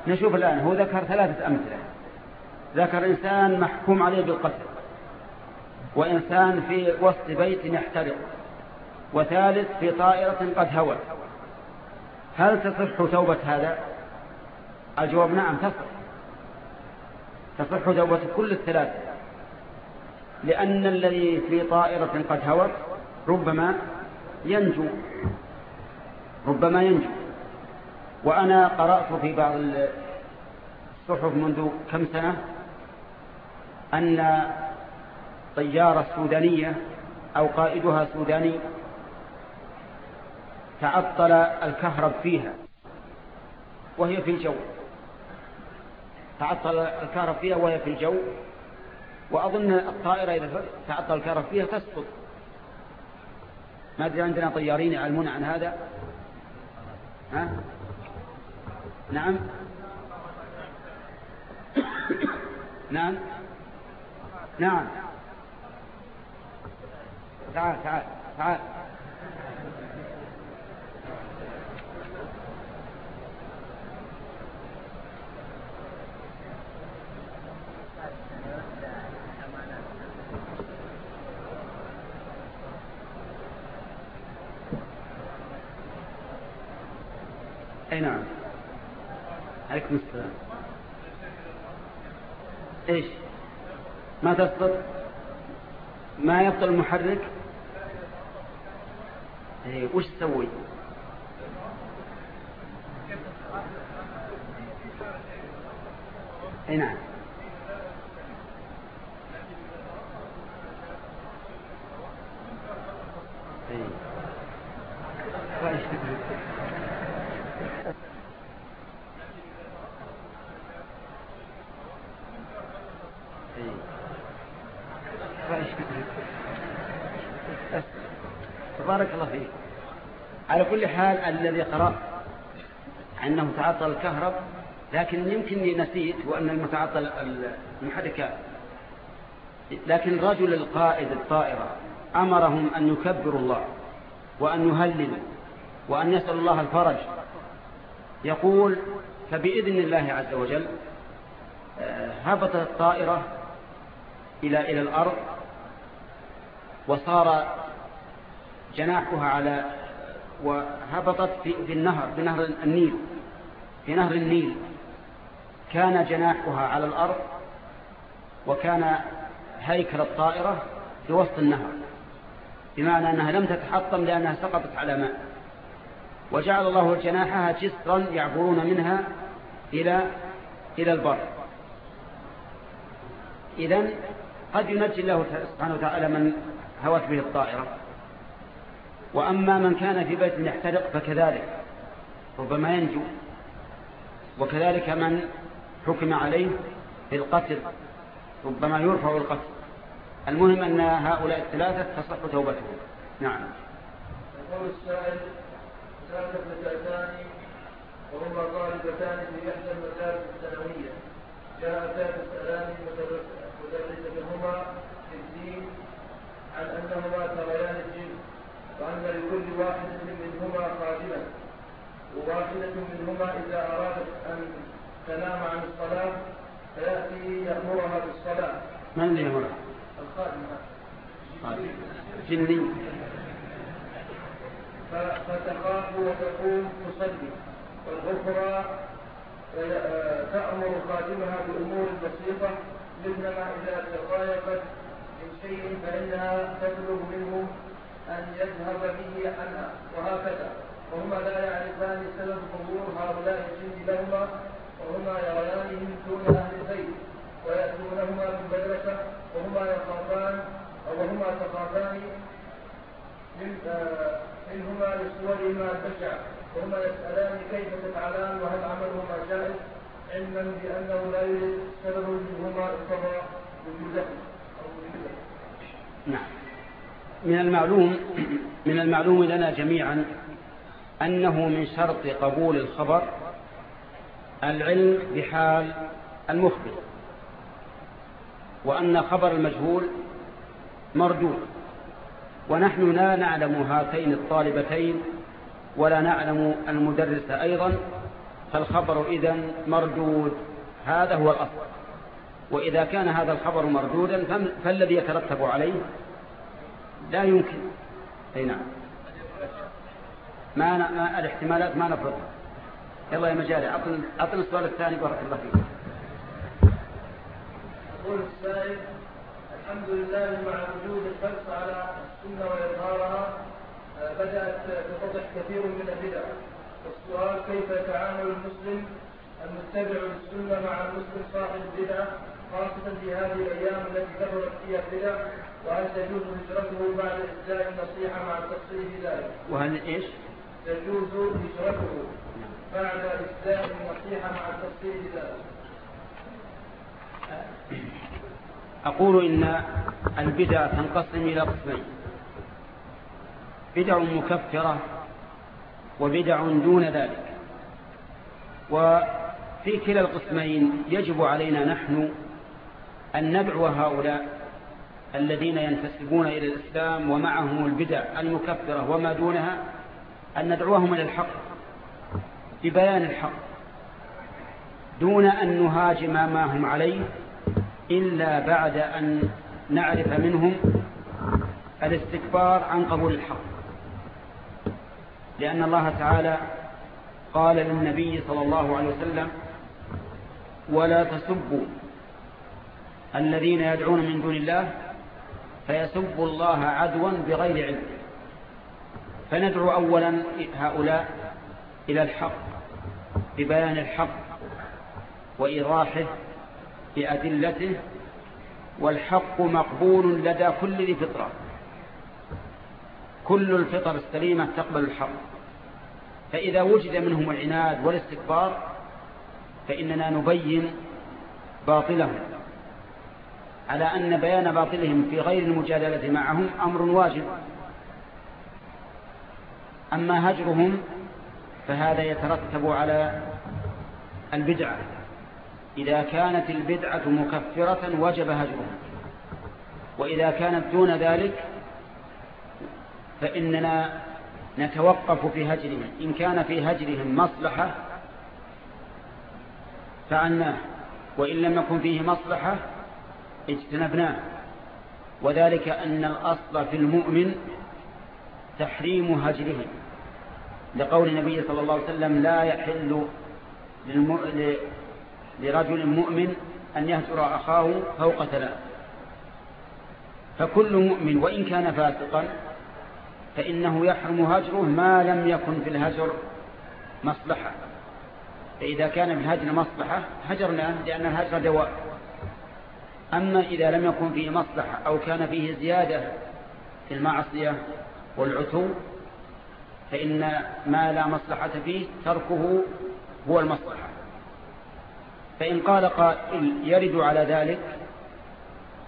نشوف الآن. هو ذكر ثلاثة أمثلة. ذكر إنسان محكوم عليه بالقتل وإنسان في وسط بيت يحترق. وثالث في طائرة قد هوت هل تصح توبة هذا؟ الجواب نعم تصح. تصح توبة كل الثلاثة لأن الذي في طائرة قد هوت ربما ينجو. ربما ينجو. وأنا قرأت في بعض الصحف منذ كم سنة أن طيارة سودانية أو قائدها سوداني تعطل الكهرب فيها. وهي في الجو. تعطل الكهرب فيها وهي في الجو. وأظن الطائرة إذا تعطل الكهرب فيها تسقط. ما أدري عندنا طيارين يعلمون عن هذا. ها؟ نعم؟ نعم؟ نعم. تعال تعال تعال. أي نعم. عليكم السلام. إيش؟ ما تسقط ما يبطل المحرك؟ إيه وش تسوي؟ أي نعم إيه بارك الله فيك على كل حال الذي قرأ أنه تعطل الكهرب لكن يمكن نسيت وأن المتعطل المحرك لكن رجل القائد الطائرة أمرهم أن يكبروا الله وأن يهللوا وأن يسأل الله الفرج. يقول فبإذن الله عز وجل هبطت الطائرة إلى إلى الأرض وصار جناحها على وهبطت في, النهر في نهر النيل في نهر النيل. كان جناحها على الأرض وكان هيكل الطائرة في وسط النهر بمعنى أنها لم تتحطم لأنها سقطت على ماء. وجعل الله جناحها جسرا يعبرون منها إلى إلى البر. إذن قد ينجي الله سبحانه وتعالى من هوت به الطائرة. وأما من كان في بيت يحترق فكذلك ربما ينجو. وكذلك من حكم عليه بالقتل ربما يرفع القتل. المهم أن هؤلاء الثلاثة تصح توبتهم. نعم. يقول السائل ثلاثة فتاتان وهما طالبتان في إحدى المدارس الثانوية. جاءتا تسألان مدرستهما في الدين عن أنهما تريان الجن وأن لكل واحدة منهما خادمة وواحدة منهما إذا أرادت أن تنام عن الصلاة فيأتي يأمرها بالصلاة. من اللي يأمرها؟ الخادمة جني. فتخاف وتقوم تصلي. والأخرى تأمر خادمها بأمور بسيطة مثلما إذا تضايقت من شيء فإنها تطلب منه أن يذهب به عنها وهكذا. وهما لا يعرفان سبب ظهور هؤلاء الجن لهما وهما يريانهم دون أهل البيت ويأتونهما في المدرسة وهما يخافان وهما تخافان من آه منهما لصورهما البشعة وهما يسألان كيف تفعلان وهل عملهما جائز علما بأنه لا يوجد سبب منهما اقتضى وجوده أو وجوده نعم. من المعلوم من المعلوم لنا جميعا أنه من شرط قبول الخبر العلم بحال المخبر وأن خبر المجهول مردود. ونحن لا نعلم هاتين الطالبتين ولا نعلم المدرس أيضا فالخبر إذن مردود. هذا هو الأصل. وإذا كان هذا الخبر مردودا فالذي يترتب عليه لا يمكن. أي نعم. ما, ما الاحتمالات ما نفرضها. يلا يا مجالي أعطنا السؤال الثاني بارك الله فيك. يقول السائل الحمد لله مع وجود الحرص على السنة وإظهارها بدأت تتضح كثير من البدع. والسؤال كيف يتعامل المسلم المتبع للسنة مع المسلم صاحب البدعة خاصة في هذه الأيام التي كثرت فيها البدع؟ وهل تجوز هجرته بعد إسلام النصيحة مع التفصيل في ذلك؟ وهل إيش؟ تجوز هجرته بعد إسلام النصيحة مع التفصيل في ذلك. أقول إن البدع تنقسم إلى قسمين بدع مكفرة وبدع دون ذلك وفي كلا القسمين يجب علينا نحن أن ندعو هؤلاء الذين ينتسبون إلى الإسلام ومعهم البدع المكفرة وما دونها أن ندعوهم إلى الحق ببيان الحق دون أن نهاجم ما هم عليه إلا بعد أن نعرف منهم الاستكبار عن قبول الحق. لأن الله تعالى قال للنبي صلى الله عليه وسلم ولا تسبوا الذين يدعون من دون الله فيسبوا الله عدوا بغير علم. فندعو أولا هؤلاء إلى الحق ببيان الحق وإيضاحه بأدلته والحق مقبول لدى كل ذي فطرة. كل الفطر السليمة تقبل الحق. فإذا وجد منهم العناد والاستكبار فإننا نبين باطلهم. على أن بيان باطلهم في غير المجادلة معهم أمر واجب. أما هجرهم فهذا يترتب على البدعة. إذا كانت البدعة مكفرة وجب هجرهم. وإذا كانت دون ذلك فإننا نتوقف في هجرهم. إن كان في هجرهم مصلحة فعلناه وإن لم يكن فيه مصلحة اجتنبناه. وذلك أن الأصل في المؤمن تحريم هجرهم لقول النبي صلى الله عليه وسلم لا يحل لرجل مؤمن أن يهجر أخاه فوق ثلاث. فكل مؤمن وإن كان فاسقا فإنه يحرم هجره ما لم يكن في الهجر مصلحة. فإذا كان في الهجر مصلحة هجرناه لأن الهجر دواء. أما إذا لم يكن فيه مصلحة أو كان فيه زيادة في المعصية والعتو فإن ما لا مصلحة فيه تركه هو المصلحة. فإن قال قائل يرد على ذلك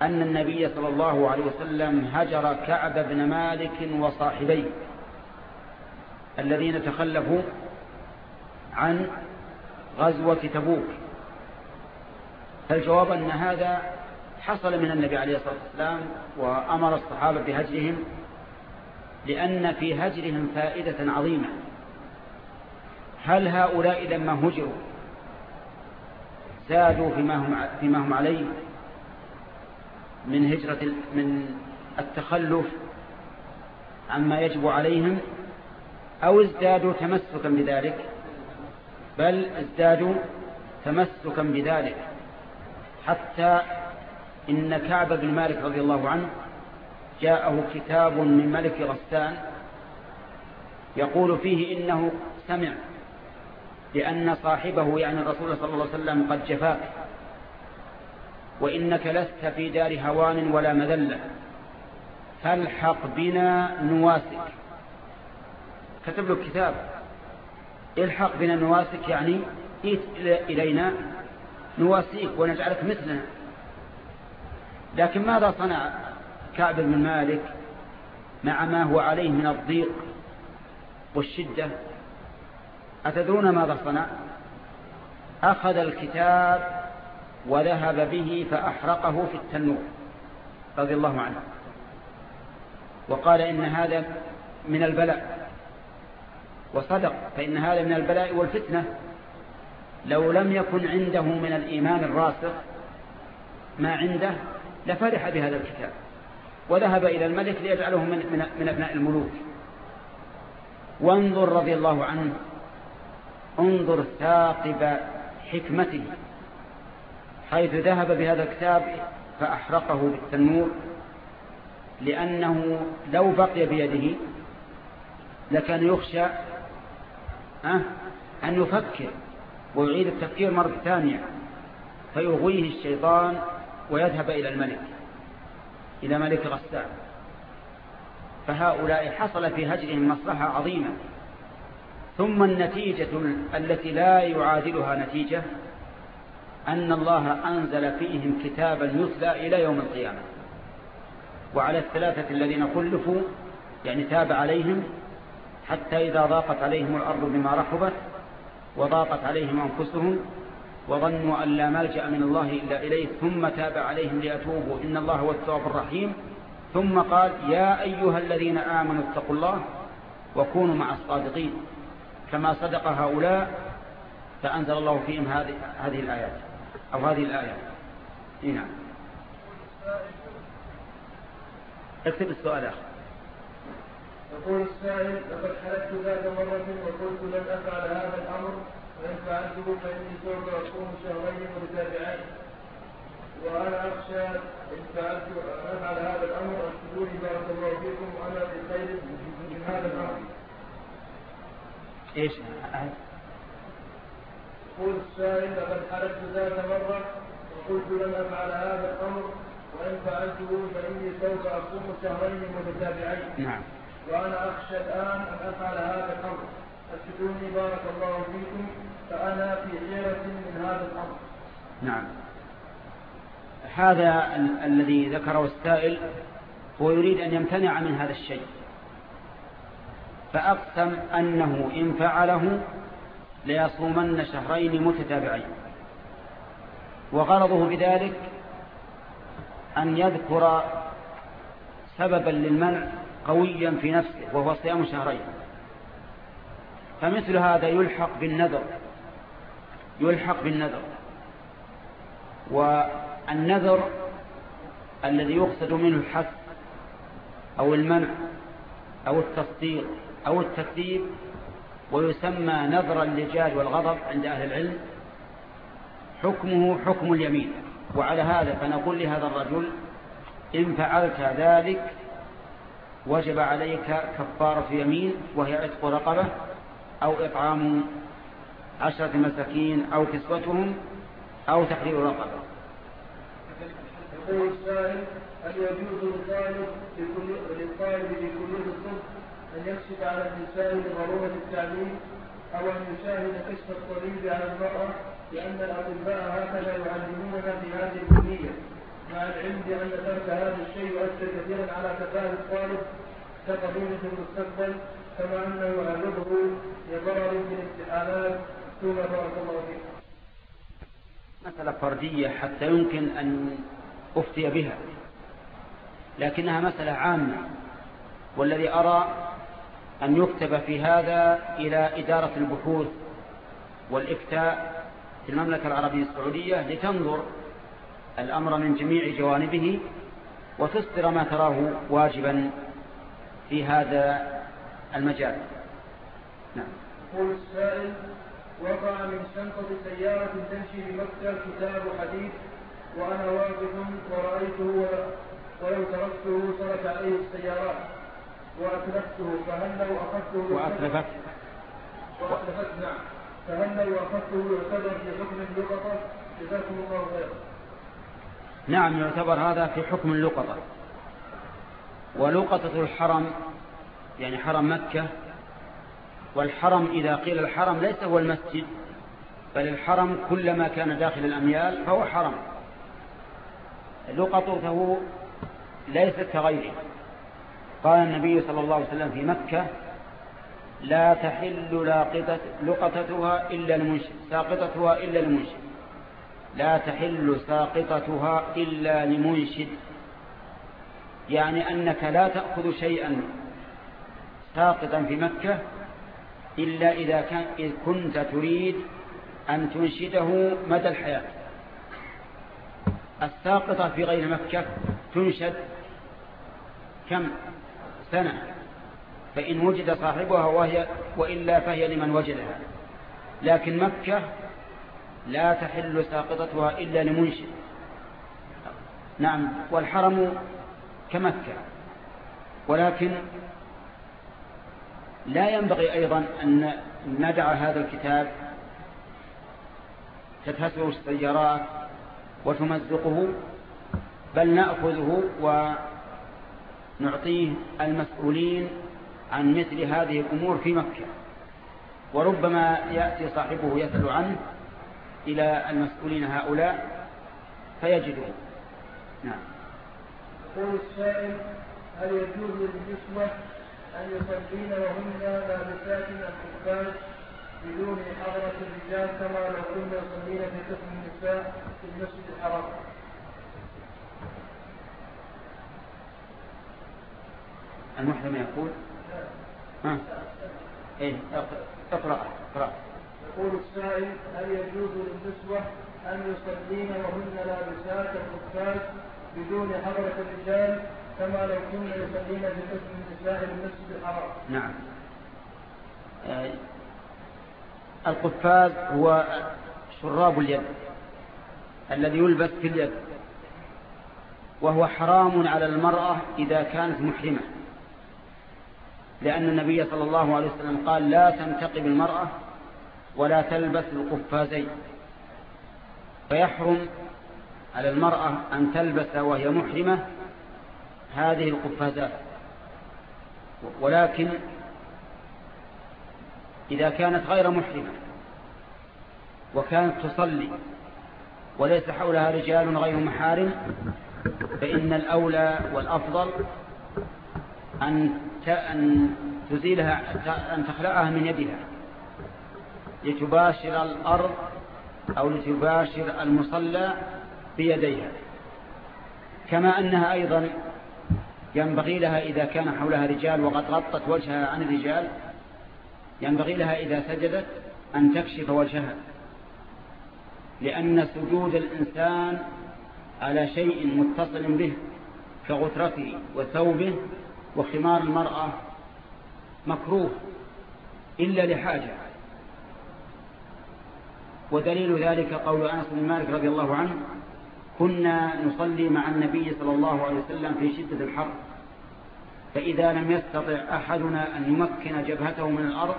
أن النبي صلى الله عليه وسلم هجر كعب بن مالك وصاحبيه الذين تخلفوا عن غزوة تبوك. فالجواب أن هذا حصل من النبي عليه الصلاة والسلام وأمر الصحابة بهجرهم لأن في هجرهم فائدة عظيمة. هل هؤلاء لما هجروا زادوا فيما هم, فيما هم عليه من هجرة من التخلف عما يجب عليهم أو ازدادوا تمسكا بذلك؟ بل ازدادوا تمسكا بذلك حتى إن كعب بن مالك رضي الله عنه جاءه كتاب من ملك غسان يقول فيه إنه سمع لأن صاحبه يعني الرسول صلى الله عليه وسلم قد جفاك وإنك لست في دار هوان ولا مذلة فالحق بنا نواسك. كتب له كتاب الحق بنا نواسك يعني ائت إلينا نواسيك ونجعلك مثلنا. لكن ماذا صنع كعب بن مالك مع ما هو عليه من الضيق والشدة؟ أتدرون ماذا صنع؟ أخذ الكتاب وذهب به فأحرقه في التنور رضي الله عنه. وقال إن هذا من البلاء. وصدق فإن هذا من البلاء والفتنة. لو لم يكن عنده من الإيمان الراسخ ما عنده؟ لفرح بهذا الكتاب. وذهب إلى الملك ليجعله من, من, من أبناء الملوك. وانظر رضي الله عنه. انظر ثاقب حكمته. حيث ذهب بهذا الكتاب فأحرقه بالتنور لأنه لو بقي بيده لكان يخشى أن يفكر ويعيد التفكير مرة ثانية فيغويه الشيطان ويذهب إلى الملك إلى ملك غسان. فهؤلاء حصل في هجرهم مصلحة عظيمة. ثم النتيجة التي لا يعادلها نتيجة أن الله أنزل فيهم كتابا يتلى إلى يوم القيامة. وعلى الثلاثة الذين خلفوا يعني تاب عليهم حتى إذا ضاقت عليهم الأرض بما رحبت وضاقت عليهم أنفسهم وظنوا أن لا ملجأ من الله إلا إليه ثم تاب عليهم ليتوبوا. إن الله هو التواب الرحيم. ثم قال يا أيها الذين آمنوا اتقوا الله وكونوا مع الصادقين. كما صدق هؤلاء فأنزل الله فيهم هذه الآيات. أو هذه الآية. نعم. اكتب السؤال أخي. يقول السائل لقد حلفت ذات مرة وقلت لن أفعل هذا الأمر. وإن فعلته فإني سوف أكون شهرين متتابعين وأنا أخشى إن فعلت أن أفعل هذا الأمر أشهدوني بارك الله فيكم وأنا بخير من هذا الأمر. إيش؟ يقول السائل لقد حلفت ذات مرة وقلت لن أفعل هذا الأمر وإن فعلته فإني سوف أكون شهرين متتابعين. نعم. وأنا أخشى الآن أن أفعل هذا الأمر أشهدوني بارك الله فيكم فأنا في حيرة من هذا الأمر. نعم. هذا ال الذي ذكره السائل هو يريد أن يمتنع من هذا الشيء. فأقسم أنه إن فعله ليصومن شهرين متتابعين. وغرضه بذلك أن يذكر سببا للمنع قويا في نفسه وهو صيام شهرين. فمثل هذا يلحق بالنذر. يلحق بالنذر. والنذر الذي يقصد منه الحث أو المنع أو التصديق أو التكذيب ويسمى نذر اللجاج والغضب عند أهل العلم حكمه حكم اليمين. وعلى هذا فنقول لهذا الرجل إن فعلت ذلك وجب عليك كفارة يمين وهي عتق رقبة أو إطعام عشرة مساكين أو كسوتهم أو تحرير رقبة. يقول السائل هل يجوز للطالب للطالب بكلية الطب أن يكشف على النساء لضرورة التعليم أو أن يشاهد كشف الطبيب على المرأة لأن الأطباء هكذا يعلموننا في هذه الكلية. مع العلم بأن ترك هذا الشيء يؤثر كثيرا على كفاءة الطالب كقضية في المستقبل كما أنه يعرضه لضرر في الامتحانات ثم بارك الله فيك. مسألة فردية حتى يمكن أن أفتي بها لكنها مسألة عامة والذي أرى أن يكتب في هذا إلى إدارة البحوث والإفتاء في المملكة العربية السعودية لتنظر الأمر من جميع جوانبه وتصدر ما تراه واجبا في هذا المجال. نعم. يقول السائل وقع من شنطة سيارة تمشي بمكة كتاب حديث وأنا واقف ورأيته ولو تركته صرف عليه السيارات. وأتلفته فهل لو أخذته وأتلفت. وأتلفت نعم. فهل لو أخذته يعتبر في حكم اللقطة جزاكم الله خيرا. نعم يعتبر هذا في حكم اللقطة ولقطة الحرم يعني حرم مكة والحرم إذا قيل الحرم ليس هو المسجد بل الحرم كلما كان داخل الأميال فهو حرم. لقطته ليست كغيره. قال النبي صلى الله عليه وسلم في مكة لا تحل لقطتها إلا المنشد ساقطتها إلا المنشد لا تحل ساقطتها إلا لمنشد يعني أنك لا تأخذ شيئا ساقطا في مكة إلا إذا كان إذ كنت تريد أن تنشده مدى الحياة. الساقطة في غير مكة تنشد كم سنة؟ فإن وجد صاحبها وهي وإلا فهي لمن وجدها. لكن مكة لا تحل ساقطتها إلا لمنشد. نعم والحرم كمكة. ولكن لا ينبغي أيضا أن ندع هذا الكتاب تتهسه السيارات وتمزقه بل نأخذه ونعطيه المسؤولين عن مثل هذه الأمور في مكة. وربما يأتي صاحبه يسأل عنه إلى المسؤولين هؤلاء فيجده. نعم. السائل هل يجوز للنسوة أن يصلين وهن لابسات الخفاف بدون حضرة الرجال كما لو كنا يصلين في قسم النساء في المسجد الحرام. المحرم يقول؟ ها؟ إيه اقرأ اقرأ يقول السائل هل يجوز للنسوة أن يصلين وهن لابسات الخفاف بدون حضرة الرجال كما لو كنا يصلين في قسم النساء المسجد الحرام. نعم. آه، القفاز هو شراب اليد الذي يلبس في اليد وهو حرام على المرأة إذا كانت محرمة. لأن النبي صلى الله عليه وسلم قال لا تنتقب المرأة ولا تلبس القفازين. فيحرم على المرأة أن تلبس وهي محرمة هذه القفازات. ولكن إذا كانت غير محرمة وكانت تصلي وليس حولها رجال غير محارم فإن الأولى والأفضل أن أن تزيلها أن تخلعها من يدها لتباشر الأرض أو لتباشر المصلى بيديها. كما أنها أيضا ينبغي لها إذا كان حولها رجال وقد غطت وجهها عن الرجال ينبغي لها إذا سجدت أن تكشف وجهها. لأن سجود الإنسان على شيء متصل به كغترته وثوبه وخمار المرأة مكروه إلا لحاجة. ودليل ذلك قول أنس بن مالك رضي الله عنه كنا نصلي مع النبي صلى الله عليه وسلم في شدة الحر. فإذا لم يستطع أحدنا أن يمكن جبهته من الأرض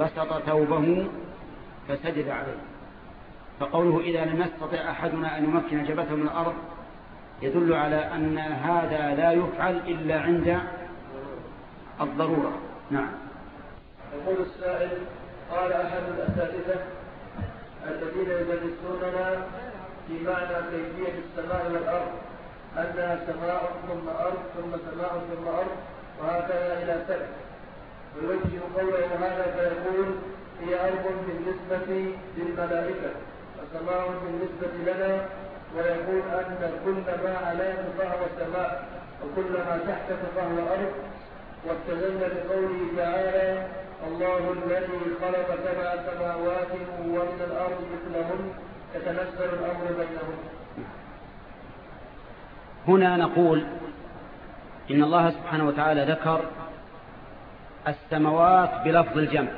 بسط ثوبه فسجد عليه. فقوله إذا لم يستطع أحدنا أن يمكن جبهته من الأرض يدل على أن هذا لا يفعل إلا عند الضرورة. نعم. يقول السائل قال أحد الأساتذة الذين يدرسوننا في معنى كيفية السماء والأرض أنها سماء ثم أرض ثم سماء ثم أرض وهكذا إلى سبع. ويوجه قوله هذا فيقول هي أرض بالنسبة للملائكة وسماء بالنسبة لنا ويقول أن كل ما عليك فهو سماء وكل ما تحتك فهو أرض. واستدل بقوله تعالى الله الذي خلق سبع سماوات ومن الأرض مثلهن الأمر بينهم. هنا نقول إن الله سبحانه وتعالى ذكر السماوات بلفظ الجمع.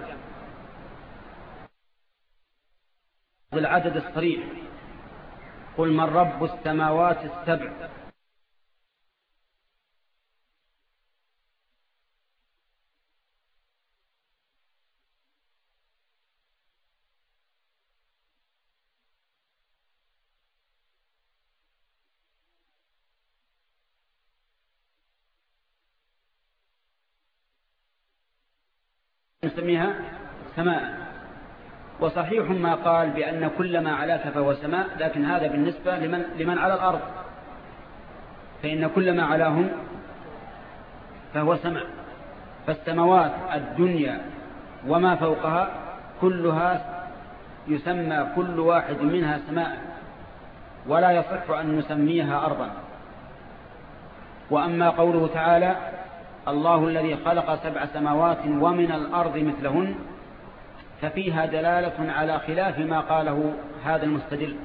بالعدد الصريح. قل من رب السماوات السبع. نسميها سماء. وصحيح ما قال بأن كل ما علاك فهو سماء لكن هذا بالنسبة لمن, لمن على الأرض. فإن كل ما علاهم فهو سماء. فالسماوات الدنيا وما فوقها كلها يسمى كل واحد منها سماء. ولا يصح أن نسميها أرضا. وأما قوله تعالى الله الذي خلق سبع سماوات ومن الأرض مثلهن ففيها دلالة على خلاف ما قاله هذا المستدل.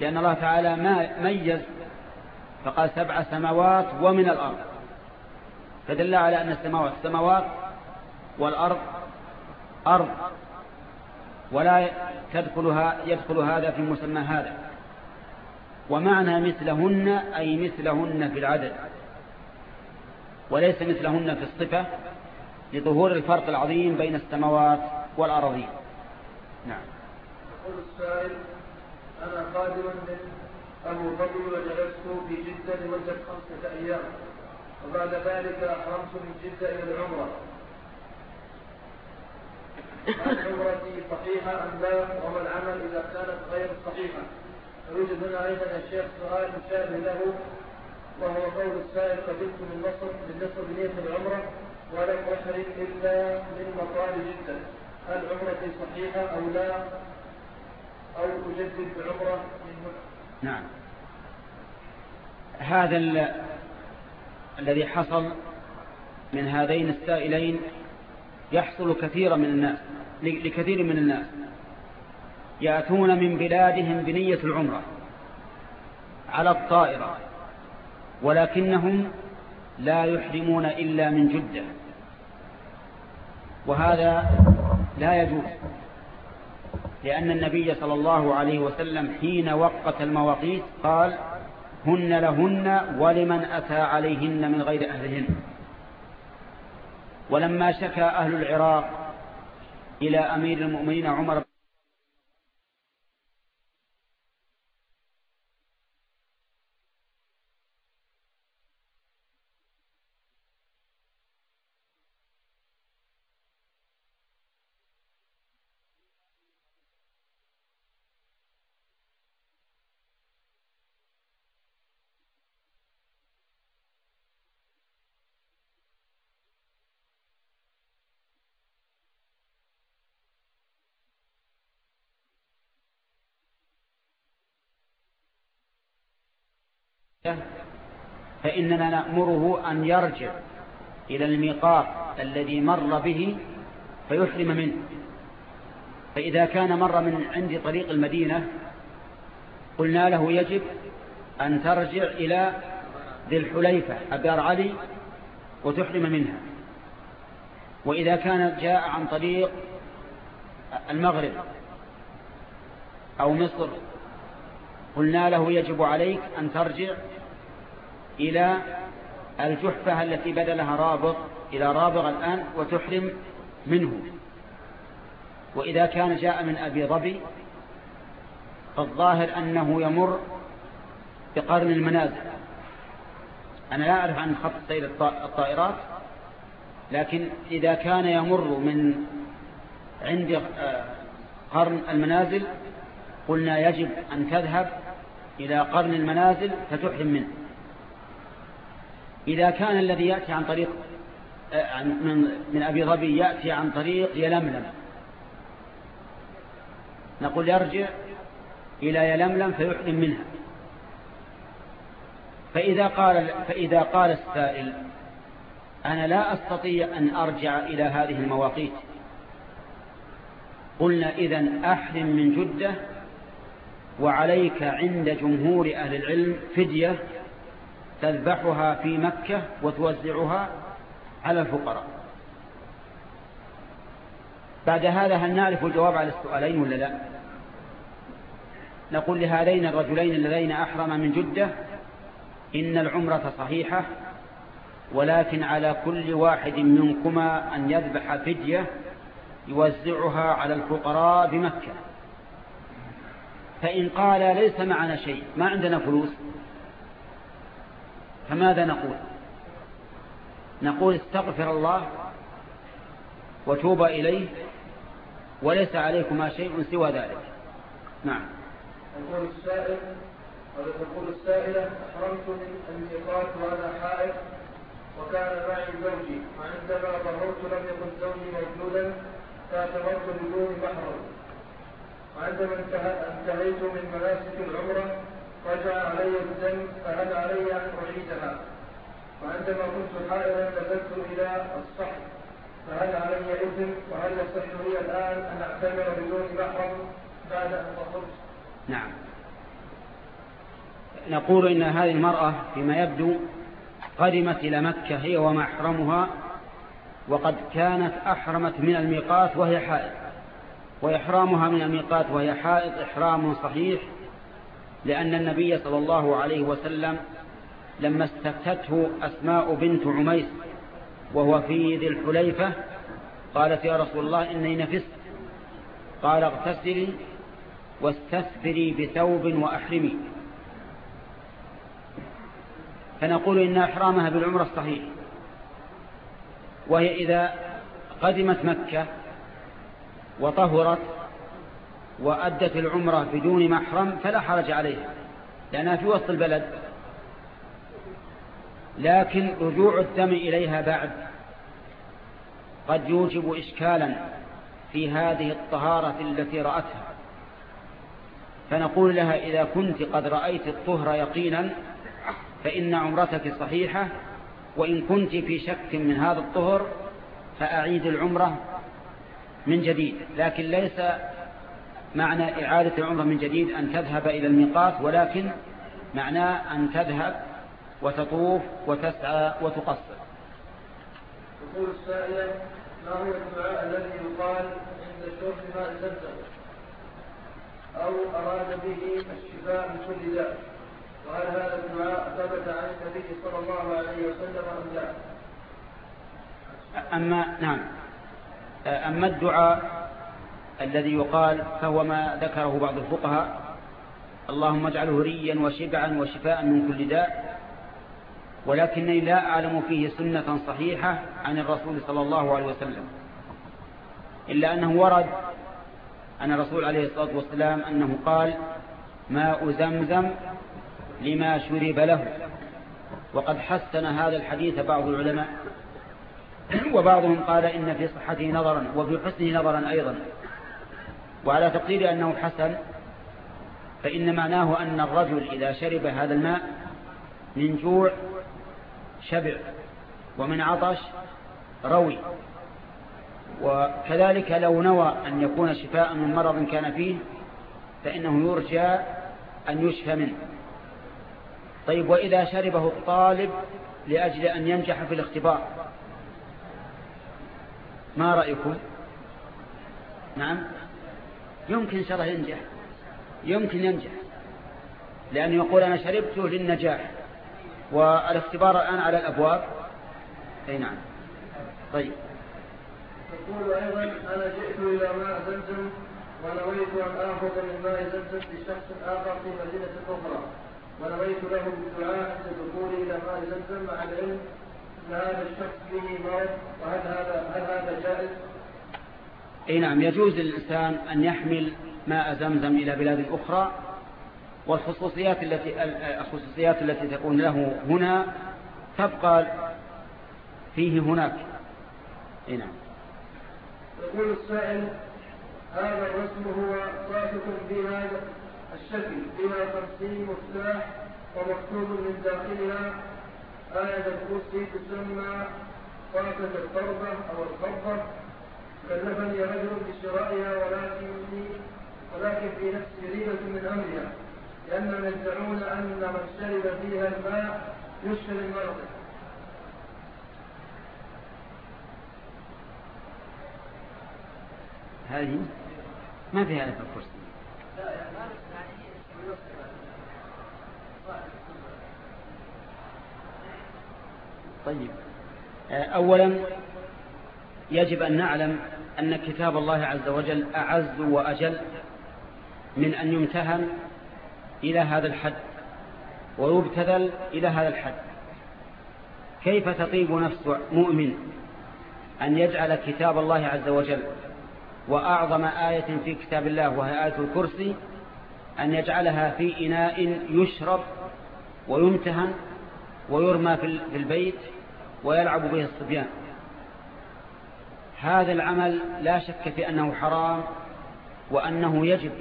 لأن الله تعالى ما ميز فقال سبع سماوات ومن الأرض. فدل على أن السماوات سماوات والأرض أرض ولا تدخلها يدخل هذا في مسمى هذا. ومعنى مثلهن أي مثلهن في العدد. وليس مثلهن في الصفة لظهور الفرق العظيم بين السماوات والأراضين. نعم. يقول السائل أنا قادم من أبو ظبي وجلست في جدة لمدة خمسة أيام وبعد ذلك أحرمت من جدة إلى العمرة. العمرة صحيحة أم لا؟ وما العمل إذا كانت غير صحيحة؟ ويوجد هنا أيضا يا شيخ سؤال مشابه له وهو قول السائل قبلت من مصر مصر بنية العمرة ولم أحرم إلا من مطار جدة هل عمرتي صحيحة أو لا؟ أو أجدد بعمرة من نعم. هذا الذي حصل من هذين السائلين يحصل كثيرا من الناس لكثير من الناس يأتون من بلادهم بنية العمرة على الطائرة. ولكنهم لا يحرمون إلا من جدة. وهذا لا يجوز لأن النبي صلى الله عليه وسلم حين وقت المواقيت قال هن لهن ولمن أتى عليهن من غير أهلهن. ولما شكى أهل العراق إلى أمير المؤمنين عمر فإننا نأمره أن يرجع إلى الميقات الذي مر به فيحرم منه. فإذا كان مر من عند طريق المدينة قلنا له يجب أن ترجع إلى ذي الحليفة أبار علي وتحرم منها. وإذا كان جاء عن طريق المغرب أو مصر قلنا له يجب عليك أن ترجع إلى الجحفة التي بدلها رابط إلى رابغ الآن وتحرم منه. وإذا كان جاء من أبي ظبي فالظاهر أنه يمر بقرن المنازل. أنا لا أعرف عن خط سير الطائرات لكن إذا كان يمر من عند آه، قرن المنازل قلنا يجب أن تذهب إلى قرن المنازل فتحرم منه. إذا كان الذي يأتي عن طريق آه، من, من أبي ظبي يأتي عن طريق يلملم. نقول يرجع إلى يلملم فيحرم منها. فإذا قال, فإذا قال السائل أنا لا أستطيع أن أرجع إلى هذه المواقيت. قلنا إذن أحرم من جدة وعليك عند جمهور أهل العلم فدية تذبحها في مكة وتوزعها على الفقراء. بعد هذا هل نعرف الجواب على السؤالين ولا لا؟ نقول لهذين الرجلين اللذين أحرم من جدة إن العمرة صحيحة ولكن على كل واحد منكما أن يذبح فدية يوزعها على الفقراء بمكة. فإن قال ليس معنا شيء ما عندنا فلوس فماذا نقول؟ نقول استغفر الله وتوب إليه وليس عليكما شيء سوى ذلك. نعم. يقول السائل تقول السائلة أحرمت الميقات وأنا حائط وكان معي زوجي وعندما ظهرت لم يكن زوجي موجودا فاعتمرت بدون محرم. وعندما انتهيت من مناسك العمرة رجع علي الدم فهل علي أن أعيدها. وعندما كنت حائلا نزلت إلى الصحن. فهل علي إثم وهل يصح لي الآن أن أعتمر بدون محرم بعد أن طهرت نعم. نقول إن هذه المرأة فيما يبدو قدمت إلى مكة هي ومحرمها وقد كانت أحرمت من الميقات وهي حائض وإحرامها من الميقات وهي حائض إحرام صحيح لأن النبي صلى الله عليه وسلم لما استفتته أسماء بنت عميس وهو في ذي الحليفة قالت يا رسول الله إني نفست قال اغتسلي واستثبري بثوب وأحرمي. فنقول إن إحرامها بالعمرة الصحيح وهي إذا قدمت مكة وطهرت وأدت العمرة بدون محرم فلا حرج عليها لأنها في وسط البلد. لكن رجوع الدم إليها بعد قد يوجب إشكالا في هذه الطهارة التي رأتها. فنقول لها إذا كنت قد رأيت الطهر يقينا فإن عمرتك صحيحة وإن كنت في شك من هذا الطهر فأعيد العمرة من جديد لكن ليس معنى إعادة العمرة من جديد أن تذهب إلى الميقات ولكن معناه أن تذهب وتطوف وتسعى وتقصر. يقول السائل ما هو الدعاء الذي يقال عند شرب ماء زمزم أو أراد به الشفاء من كل داء. وهل هذا الدعاء ثبت عن النبي صلى الله عليه وسلم أم لا؟ أما نعم. أما الدعاء الذي يقال فهو ما ذكره بعض الفقهاء اللهم اجعله ريا وشبعا وشفاء من كل داء ولكنني لا أعلم فيه سنة صحيحة عن الرسول صلى الله عليه وسلم إلا أنه ورد عن الرسول عليه الصلاة والسلام أنه قال ماء زمزم لما شرب له وقد حسن هذا الحديث بعض العلماء. وبعضهم قال إن في صحته نظرا وفي حسنه نظرا أيضا. وعلى تقدير أنه حسن فإن معناه أن الرجل إذا شرب هذا الماء من جوع شبع ومن عطش روي. وكذلك لو نوى أن يكون شفاء من مرض كان فيه فإنه يرجى أن يشفى منه. طيب وإذا شربه الطالب لأجل أن ينجح في الاختبار ما رأيكم؟ نعم. يمكن شرح ينجح. يمكن ينجح. لأنه يقول أنا شربته للنجاح. والاختبار الآن على الأبواب. أي نعم. طيب. يقول أيضا أنا جئت إلى ماء زمزم ونويت أن آخذ من ماء زمزم لشخص آخر في مدينة أخرى. ونويت له بالدعاء عند إلى ماء زمزم مع العلم الشخص به مرض وهل هذا هل هذا جائز؟ أي نعم يجوز للإنسان أن يحمل ماء زمزم إلى بلاد أخرى والخصوصيات التي الخصوصيات التي تكون له هنا تبقى فيه هناك أي نعم يقول السائل هذا الرسم هو صادق بهذا الشكل فيها خمسين مفتاح ومكتوب من داخلها آية الكرسي تسمى طاقة الضربة أو الخضة كلفني رجل بشرائها ولكن ولكن في نفسي ريبة من أمرها لأنهم يدعون أن من شرب فيها الماء يشفى من مرضه هذه ما فيها آية الكرسي؟ طيب. آه، أولا يجب أن نعلم أن كتاب الله عز وجل أعز وأجل من أن يمتهن إلى هذا الحد ويبتذل إلى هذا الحد. كيف تطيب نفس مؤمن أن يجعل كتاب الله عز وجل وأعظم آية في كتاب الله وهي آية الكرسي أن يجعلها في إناء يشرب ويمتهن ويرمى في البيت ويلعب به الصبيان. هذا العمل لا شك في أنه حرام وأنه يجب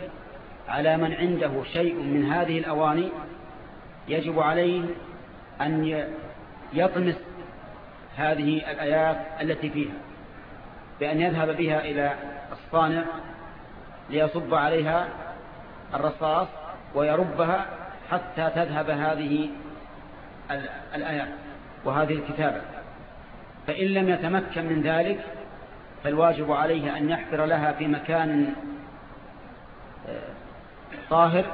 على من عنده شيء من هذه الأواني يجب عليه أن يطمس هذه الآيات التي فيها بأن يذهب بها إلى الصانع ليصب عليها الرصاص ويربها حتى تذهب هذه الآيات وهذه الكتابة. فإن لم يتمكن من ذلك فالواجب عليه أن يحفر لها في مكان طاهر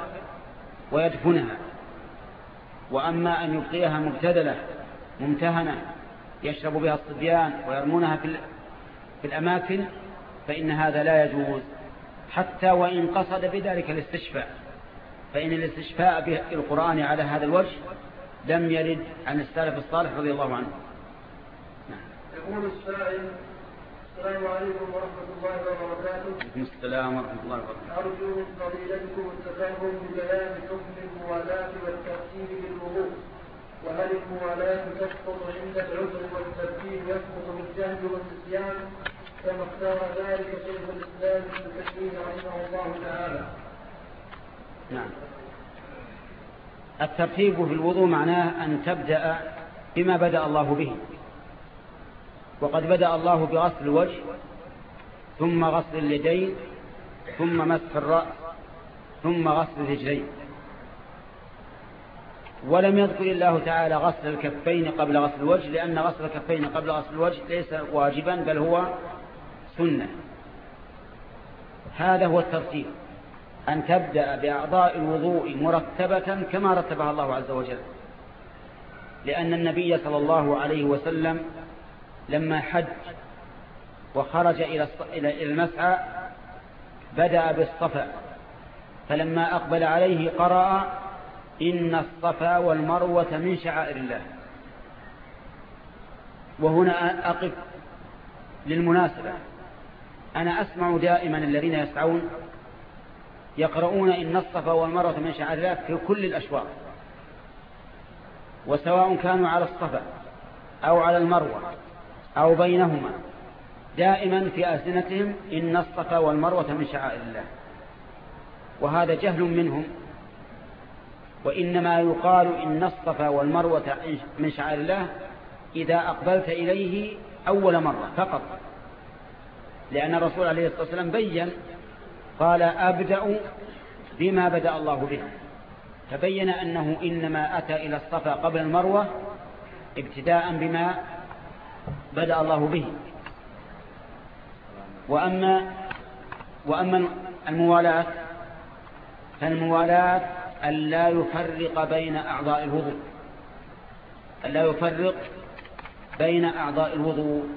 ويدفنها. وأما أن يبقيها مبتدلة ممتهنة يشرب بها الصبيان ويرمونها في الأماكن فإن هذا لا يجوز. حتى وإن قصد بذلك الاستشفاء فإن الاستشفاء بالقرآن على هذا الوجه لم يرد عن السلف الصالح رضي الله عنه يقول السائل السلام عليكم ورحمة الله وبركاته. وعليكم السلام ورحمة الله وبركاته. أرجو من فضيلتكم التفاهم ببيان حكم الموالاة والترتيب بالوضوء. وهل الموالاة تسقط عند العذر والترتيب يسقط بالجهل والنسيان كما اختار ذلك شيخ الإسلام ابن كثير رحمه الله تعالى. نعم. الترتيب في الوضوء معناه أن تبدأ بما بدأ الله به. وقد بدأ الله بغسل الوجه ثم غسل اليدين ثم مسح الرأس ثم غسل الرجلين. ولم يذكر الله تعالى غسل الكفين قبل غسل الوجه لأن غسل الكفين قبل غسل الوجه ليس واجبا بل هو سنة. هذا هو الترتيب. أن تبدأ بأعضاء الوضوء مرتبة كما رتبها الله عز وجل. لأن النبي صلى الله عليه وسلم لما حج وخرج إلى المسعى بدأ بالصفا. فلما أقبل عليه قرأ إن الصفا والمروة من شعائر الله. وهنا أقف للمناسبة. أنا أسمع دائما الذين يسعون يقرؤون إن الصفا والمروة من شعائر الله في كل الأشواط وسواء كانوا على الصفا أو على المروة أو بينهما دائما في ألسنتهم إن الصفا والمروة من شعائر الله. وهذا جهل منهم وإنما يقال إن الصفا والمروة من شعائر الله إذا أقبلت إليه أول مرة فقط لأن الرسول عليه الصلاة والسلام بين قال أبدأ بما بدأ الله به. فبين أنه إنما أتى إلى الصفا قبل المروة ابتداء بما بدأ الله به. وأما وأما الموالاة فالموالاة أن لا يفرق بين أعضاء الوضوء. أن لا يفرق بين أعضاء الوضوء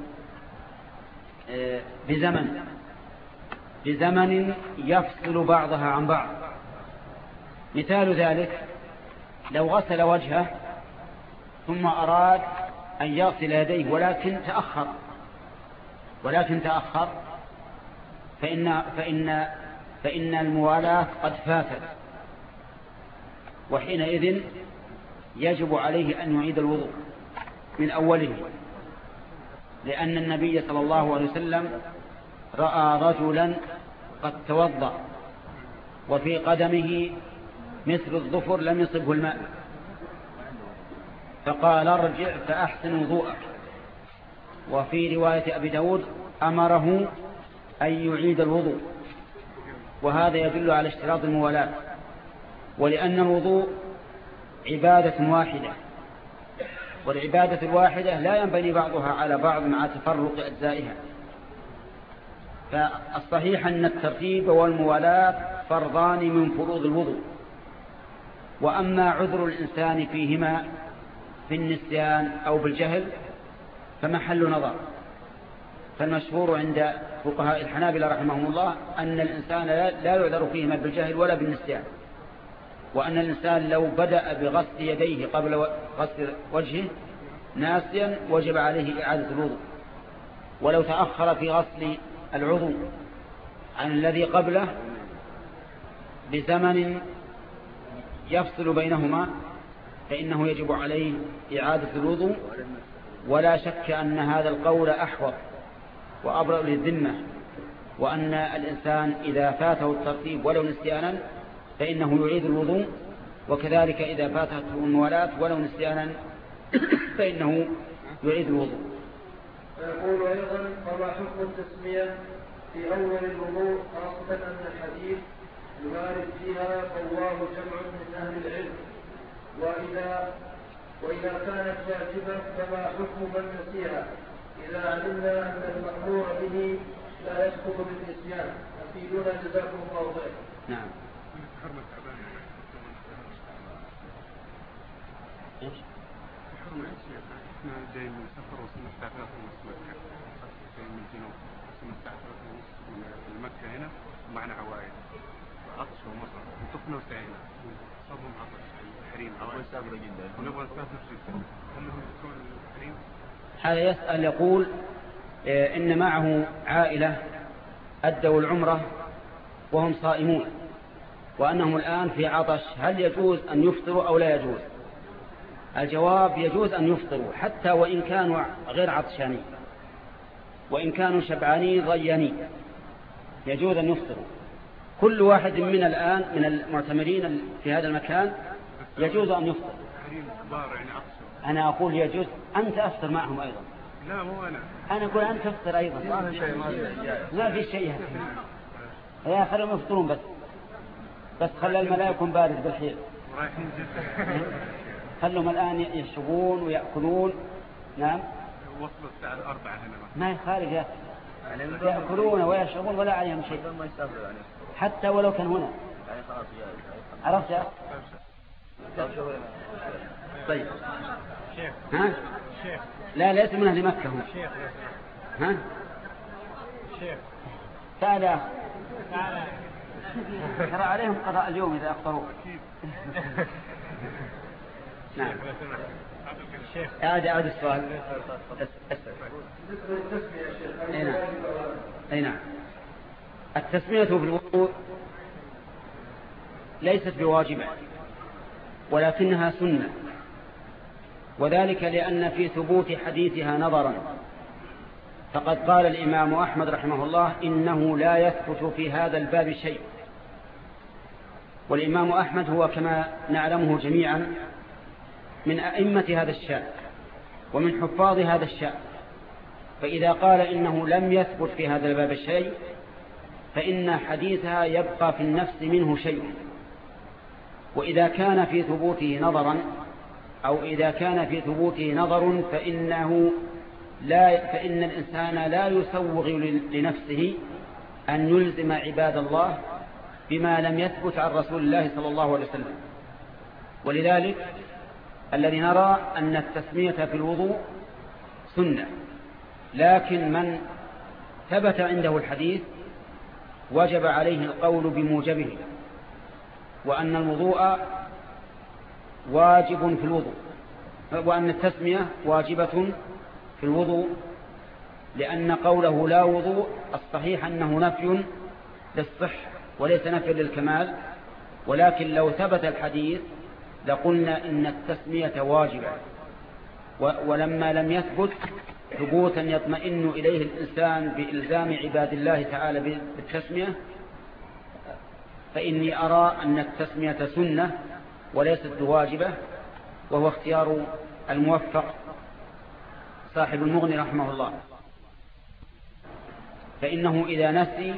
آه، بزمن. بزمن يفصل بعضها عن بعض. مثال ذلك لو غسل وجهه ثم أراد أن يغسل يديه ولكن تأخر ولكن تأخر فإن, فإن, فإن الموالاة قد فاتت. وحينئذ يجب عليه أن يعيد الوضوء من أوله لأن النبي صلى الله عليه وسلم رأى رجلا قد توضأ وفي قدمه مثل الظفر لم يصبه الماء. فقال ارجع فأحسن وضوءك. وفي رواية أبي داود أمره أن يعيد الوضوء. وهذا يدل على اشتراط الموالاة ولأن الوضوء عبادة واحدة. والعبادة الواحدة لا ينبني بعضها على بعض مع تفرق أجزائها. فالصحيح أن الترتيب والموالاة فرضان من فروض الوضوء. وأما عذر الإنسان فيهما في النسيان أو بالجهل فمحل نظر. فالمشهور عند فقهاء الحنابلة رحمهم الله أن الإنسان لا يعذر فيهما بالجهل ولا بالنسيان. وأن الإنسان لو بدأ بغسل يديه قبل غسل وجهه ناسيا وجب عليه إعادة الوضوء. ولو تأخر في غسل العضو عن الذي قبله بزمن يفصل بينهما فإنه يجب عليه إعادة الوضوء ولا شك أن هذا القول أحوط وأبرأ للذمة وأن الإنسان إذا فاته الترتيب ولو نسيانا فإنه يعيد الوضوء وكذلك إذا فاته الموالاة ولو نسيانا فإنه يعيد الوضوء. ويقول أيضا فما حكم التسمية في أول الوضوء خاصة أن الحديث يبارك فيها فواه جمع من أهل العلم وإذا وإذا كانت واجبة فما حكم من نسيها إذا علمنا أن المأمور به لا يسقط بالنسيان أفيدونا جزاكم الله خير. نعم. إيش؟ حرم إيش؟ إحنا جايين من سفر وصلنا الساعة 3 ونص مكة جايين من الجنوب من الساعة 3 ونص من مكة هنا ومعنا عوائل عطش هذا يسأل يقول آه، إن معه عائلة أدوا العمرة وهم صائمون وأنهم الآن في عطش هل يجوز أن يفطروا أو لا يجوز؟ الجواب يجوز أن يفطروا حتى وإن كانوا غير عطشانين وإن كانوا شبعانين ريانين يجوز أن يفطروا. كل واحد من الآن من المعتمرين في هذا المكان يجوز أن يفطر. يعني أنا أقول يجوز أنت أفطر معهم أيضا. لا مو أنا أنا أقول أنت تفطر أيضا. ما في شيء شيء يا خليهم يفطرون بس. بس خلى الملاء يكون بارد بالحيل. خلهم الآن يشربون ويأكلون. نعم. وصلوا الساعة الأربعة هنا ما يخالف. يأكلون ويشربون ولا عليهم شيء. ما يسافر يعني حتى ولو كان هنا يعني عرفت يا؟ طيب شيخ ها شيخ لا ليس من أهل مكة هم شيخ ها شيخ تعال تعالى ترى عليهم قضاء اليوم إذا أفطروا نعم لو سمحت شيخ أعد أعد السؤال أس- أس- بالنسبة للتسمية يا شيخ أي نعم. هل واجب أو لا؟ أي نعم التسمية في الوضوء ليست بواجبة ولكنها سنة وذلك لأن في ثبوت حديثها نظرا. فقد قال الإمام أحمد رحمه الله إنه لا يثبت في هذا الباب شيء. والإمام أحمد هو كما نعلمه جميعا من أئمة هذا الشأن ومن حفاظ هذا الشأن. فإذا قال إنه لم يثبت في هذا الباب شيء فإن حديثها يبقى في النفس منه شيء. وإذا كان في ثبوته نظرا أو إذا كان في ثبوته نظر فإنه لا فإن الإنسان لا يسوغ لنفسه أن يلزم عباد الله بما لم يثبت عن رسول الله صلى الله عليه وسلم. ولذلك الذي نرى أن التسمية في الوضوء سنة. لكن من ثبت عنده الحديث وجب عليه القول بموجبه وأن الوضوء واجب في الوضوء وأن التسمية واجبة في الوضوء لأن قوله لا وضوء الصحيح أنه نفي للصحة وليس نفي للكمال ولكن لو ثبت الحديث لقلنا إن التسمية واجبة ولما لم يثبت ثبوتا يطمئن إليه الإنسان بإلزام عباد الله تعالى بالتسمية فإني أرى أن التسمية سنة وليست بواجبة وهو اختيار الموفق صاحب المغني رحمه الله. فإنه إذا نسي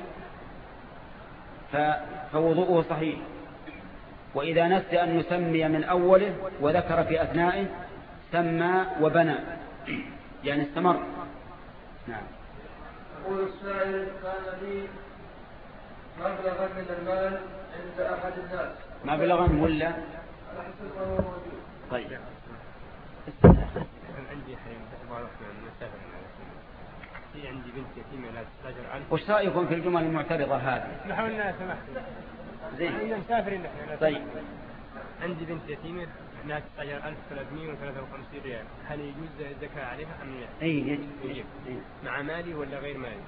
فوضوءه صحيح. وإذا نسي أن يسمي من أوله وذكر في أثنائه سمى وبنى. يعني استمر. نعم. يقول السائل كان لي مبلغا من المال عند أحد الناس. مبلغا ولا؟ طيب. عندي مسافر في عندي بنت يتيمة لا تستاجر. عنه وش رأيكم في الجمل المعترضة هذه؟ اسمحوا لنا سمحت زين. إحنا مسافرين إحنا طيب. عندي بنت يتيمة. انها تستاجر 1353 ريال. هل يجوز الزكاة عليها أم لا؟ يجب يجب. إيه. مع مالي ولا غير مالي؟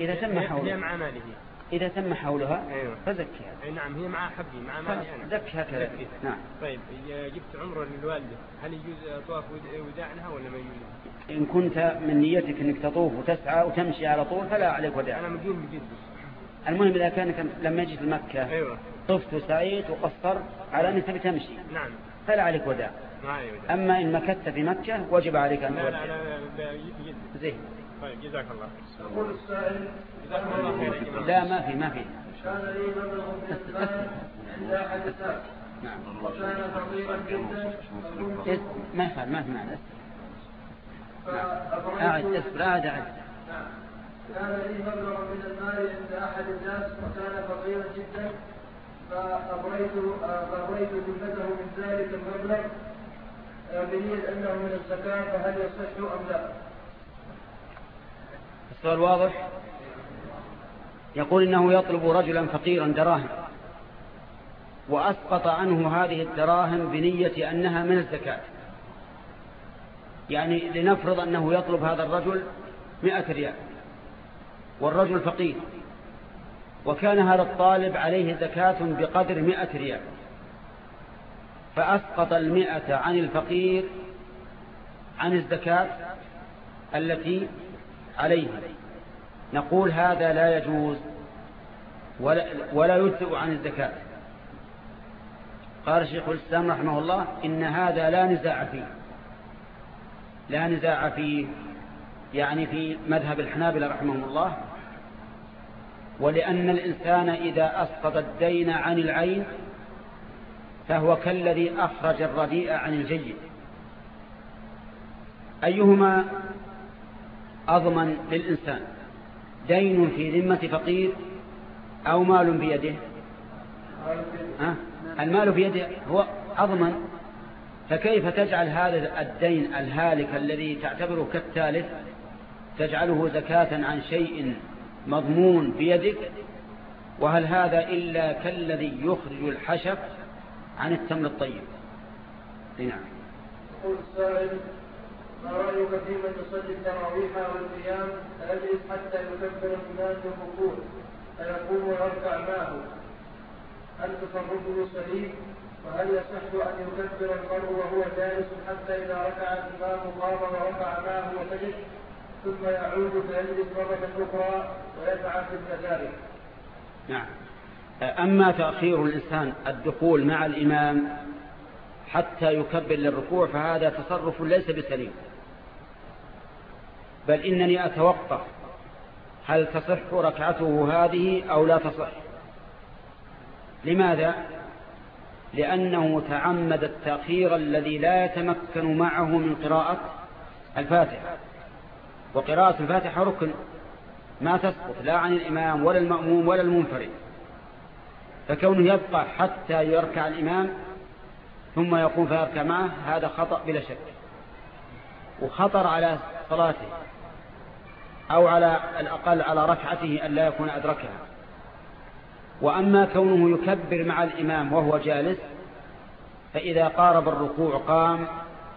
إذا تم هي- هي حولها. مع مالي هي إذا تم حولها فزكها أي نعم هي مع حقي مع مالي أنا. زكها كذا. نعم. طيب جبت عمره للوالدة هل يجوز طواف ود- وداع لها ولا ما يجوز؟ إن كنت من نيتك أنك تطوف وتسعى وتمشي على طول فلا عليك وداع. أنا مقيم بجد المهم إذا كانك لما جيت مكة أيوه. طفت وسعيت وقصرت على أنك تبي تمشي. نعم. فلا عليك وداع. أما إن مكثت في مكة وجب عليك أن لا لا تودع. لا لا زين. طيب جزاك الله يقول السائل جزاكم الله خير لا ما في ما في كان لي مبلغ عند أحد الناس نعم. وكان فقيرا جدا. اس- ما يخالف ما في معنى أعد اصبر أعد أعد. نعم. كان لي مبلغ من المال عند أحد الناس وكان فقيرا جدا. فأبريت فأبريت ذمته من ذلك المبلغ آه، بنية أنه من الزكاة فهل يصح أم لا؟ السؤال واضح؟ يقول إنه يطلب رجلا فقيرا دراهم وأسقط عنه هذه الدراهم بنية أنها من الزكاة. يعني لنفرض أنه يطلب هذا الرجل مئة ريال والرجل فقير. وكان هذا الطالب عليه زكاة بقدر مئة ريال. فأسقط المئة عن الفقير عن الزكاة التي عليه. نقول هذا لا يجوز ولا, ولا يجزئ عن الزكاة. قال شيخ الإسلام رحمه الله إن هذا لا نزاع فيه. لا نزاع فيه يعني في مذهب الحنابلة رحمه الله ولأن الإنسان إذا أسقط الدين عن العين فهو كالذي أخرج الرديء عن الجيد. أيهما أضمن للإنسان؟ دين في ذمة فقير أو مال بيده؟ المال بيده هو أضمن. فكيف تجعل هذا الدين الهالك الذي تعتبره كالثالث تجعله زكاة عن شيء مضمون بيدك وهل هذا إلا كالذي يخرج الحشف عن التمر الطيب؟ نعم. يقول السائل ما رأيك في من يصلي التراويح والقيام فيجلس حتى يكبر الإمام بالركوع فيقوم ويركع معه. هل تصرفه سليم؟ وهل يصح أن يكبر المرء وهو جالس حتى إذا ركع الإمام قام وركع معه وسجد؟ ثم يعود فيجلس مرة أخرى مثل ذلك نعم. أما تأخير الإنسان الدخول مع الإمام حتى يكبر للركوع فهذا تصرف ليس بسليم. بل إنني أتوقف هل تصح ركعته هذه أو لا تصح. لماذا؟ لأنه تعمد التأخير الذي لا يتمكن معه من قراءة الفاتحة. وقراءة الفاتحة ركن ما تسقط لا عن الإمام ولا المأموم ولا المنفرد. فكونه يبقى حتى يركع الإمام ثم يقوم فيركع معه هذا خطأ بلا شك. وخطر على صلاته أو على الأقل على ركعته أن لا يكون أدركها. وأما كونه يكبر مع الإمام وهو جالس فإذا قارب الركوع قام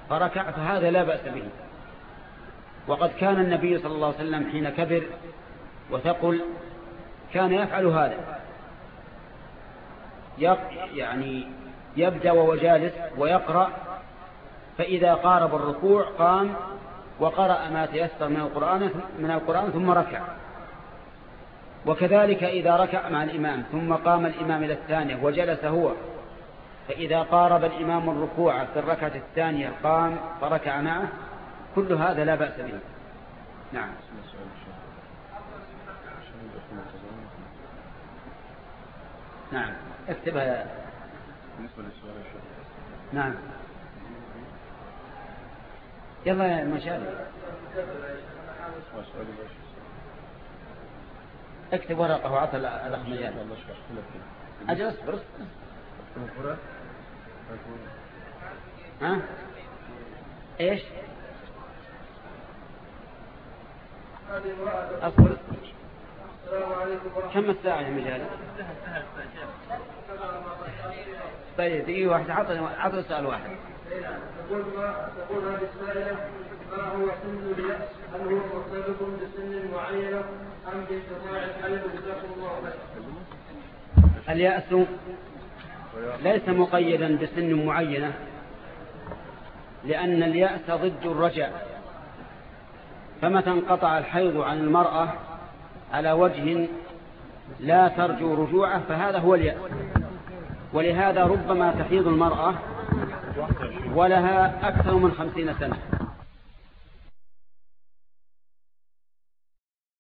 فركع فهذا لا بأس به. وقد كان النبي صلى الله عليه وسلم حين كبر وثقل كان يفعل هذا. يعني يبدأ وهو جالس ويقرأ فإذا قارب الركوع قام وقرأ ما تيسر من القرآن من القرآن ثم ركع. وكذلك إذا ركع مع الإمام ثم قام الإمام إلى الثانية وجلس هو فإذا قارب الإمام الركوع في الركعة الثانية قام فركع معه كل هذا لا بأس به. نعم. نعم. اكتبها بالنسبة للسؤال نعم. يلا يا مشاري اكتب ورقة وعطى الأخ مجال. أجل اصبر ها؟ إيش؟ اصبر كم الساعة يا مجال؟ طيب دقيقة واحدة. عطى عطى سؤال واحد. تقول تقول هذه السائلة ما هو سن اليأس؟ هل هو مرتبط بسن معينة أم بانقطاع الحيض جزاكم الله خيرا اليأس ليس مقيدا بسن معينة لأن اليأس ضد الرجاء. فمتى انقطع الحيض عن المرأة على وجه لا ترجو رجوعه فهذا هو اليأس ولهذا ربما تحيض المرأة ولها أكثر من خمسين سنة.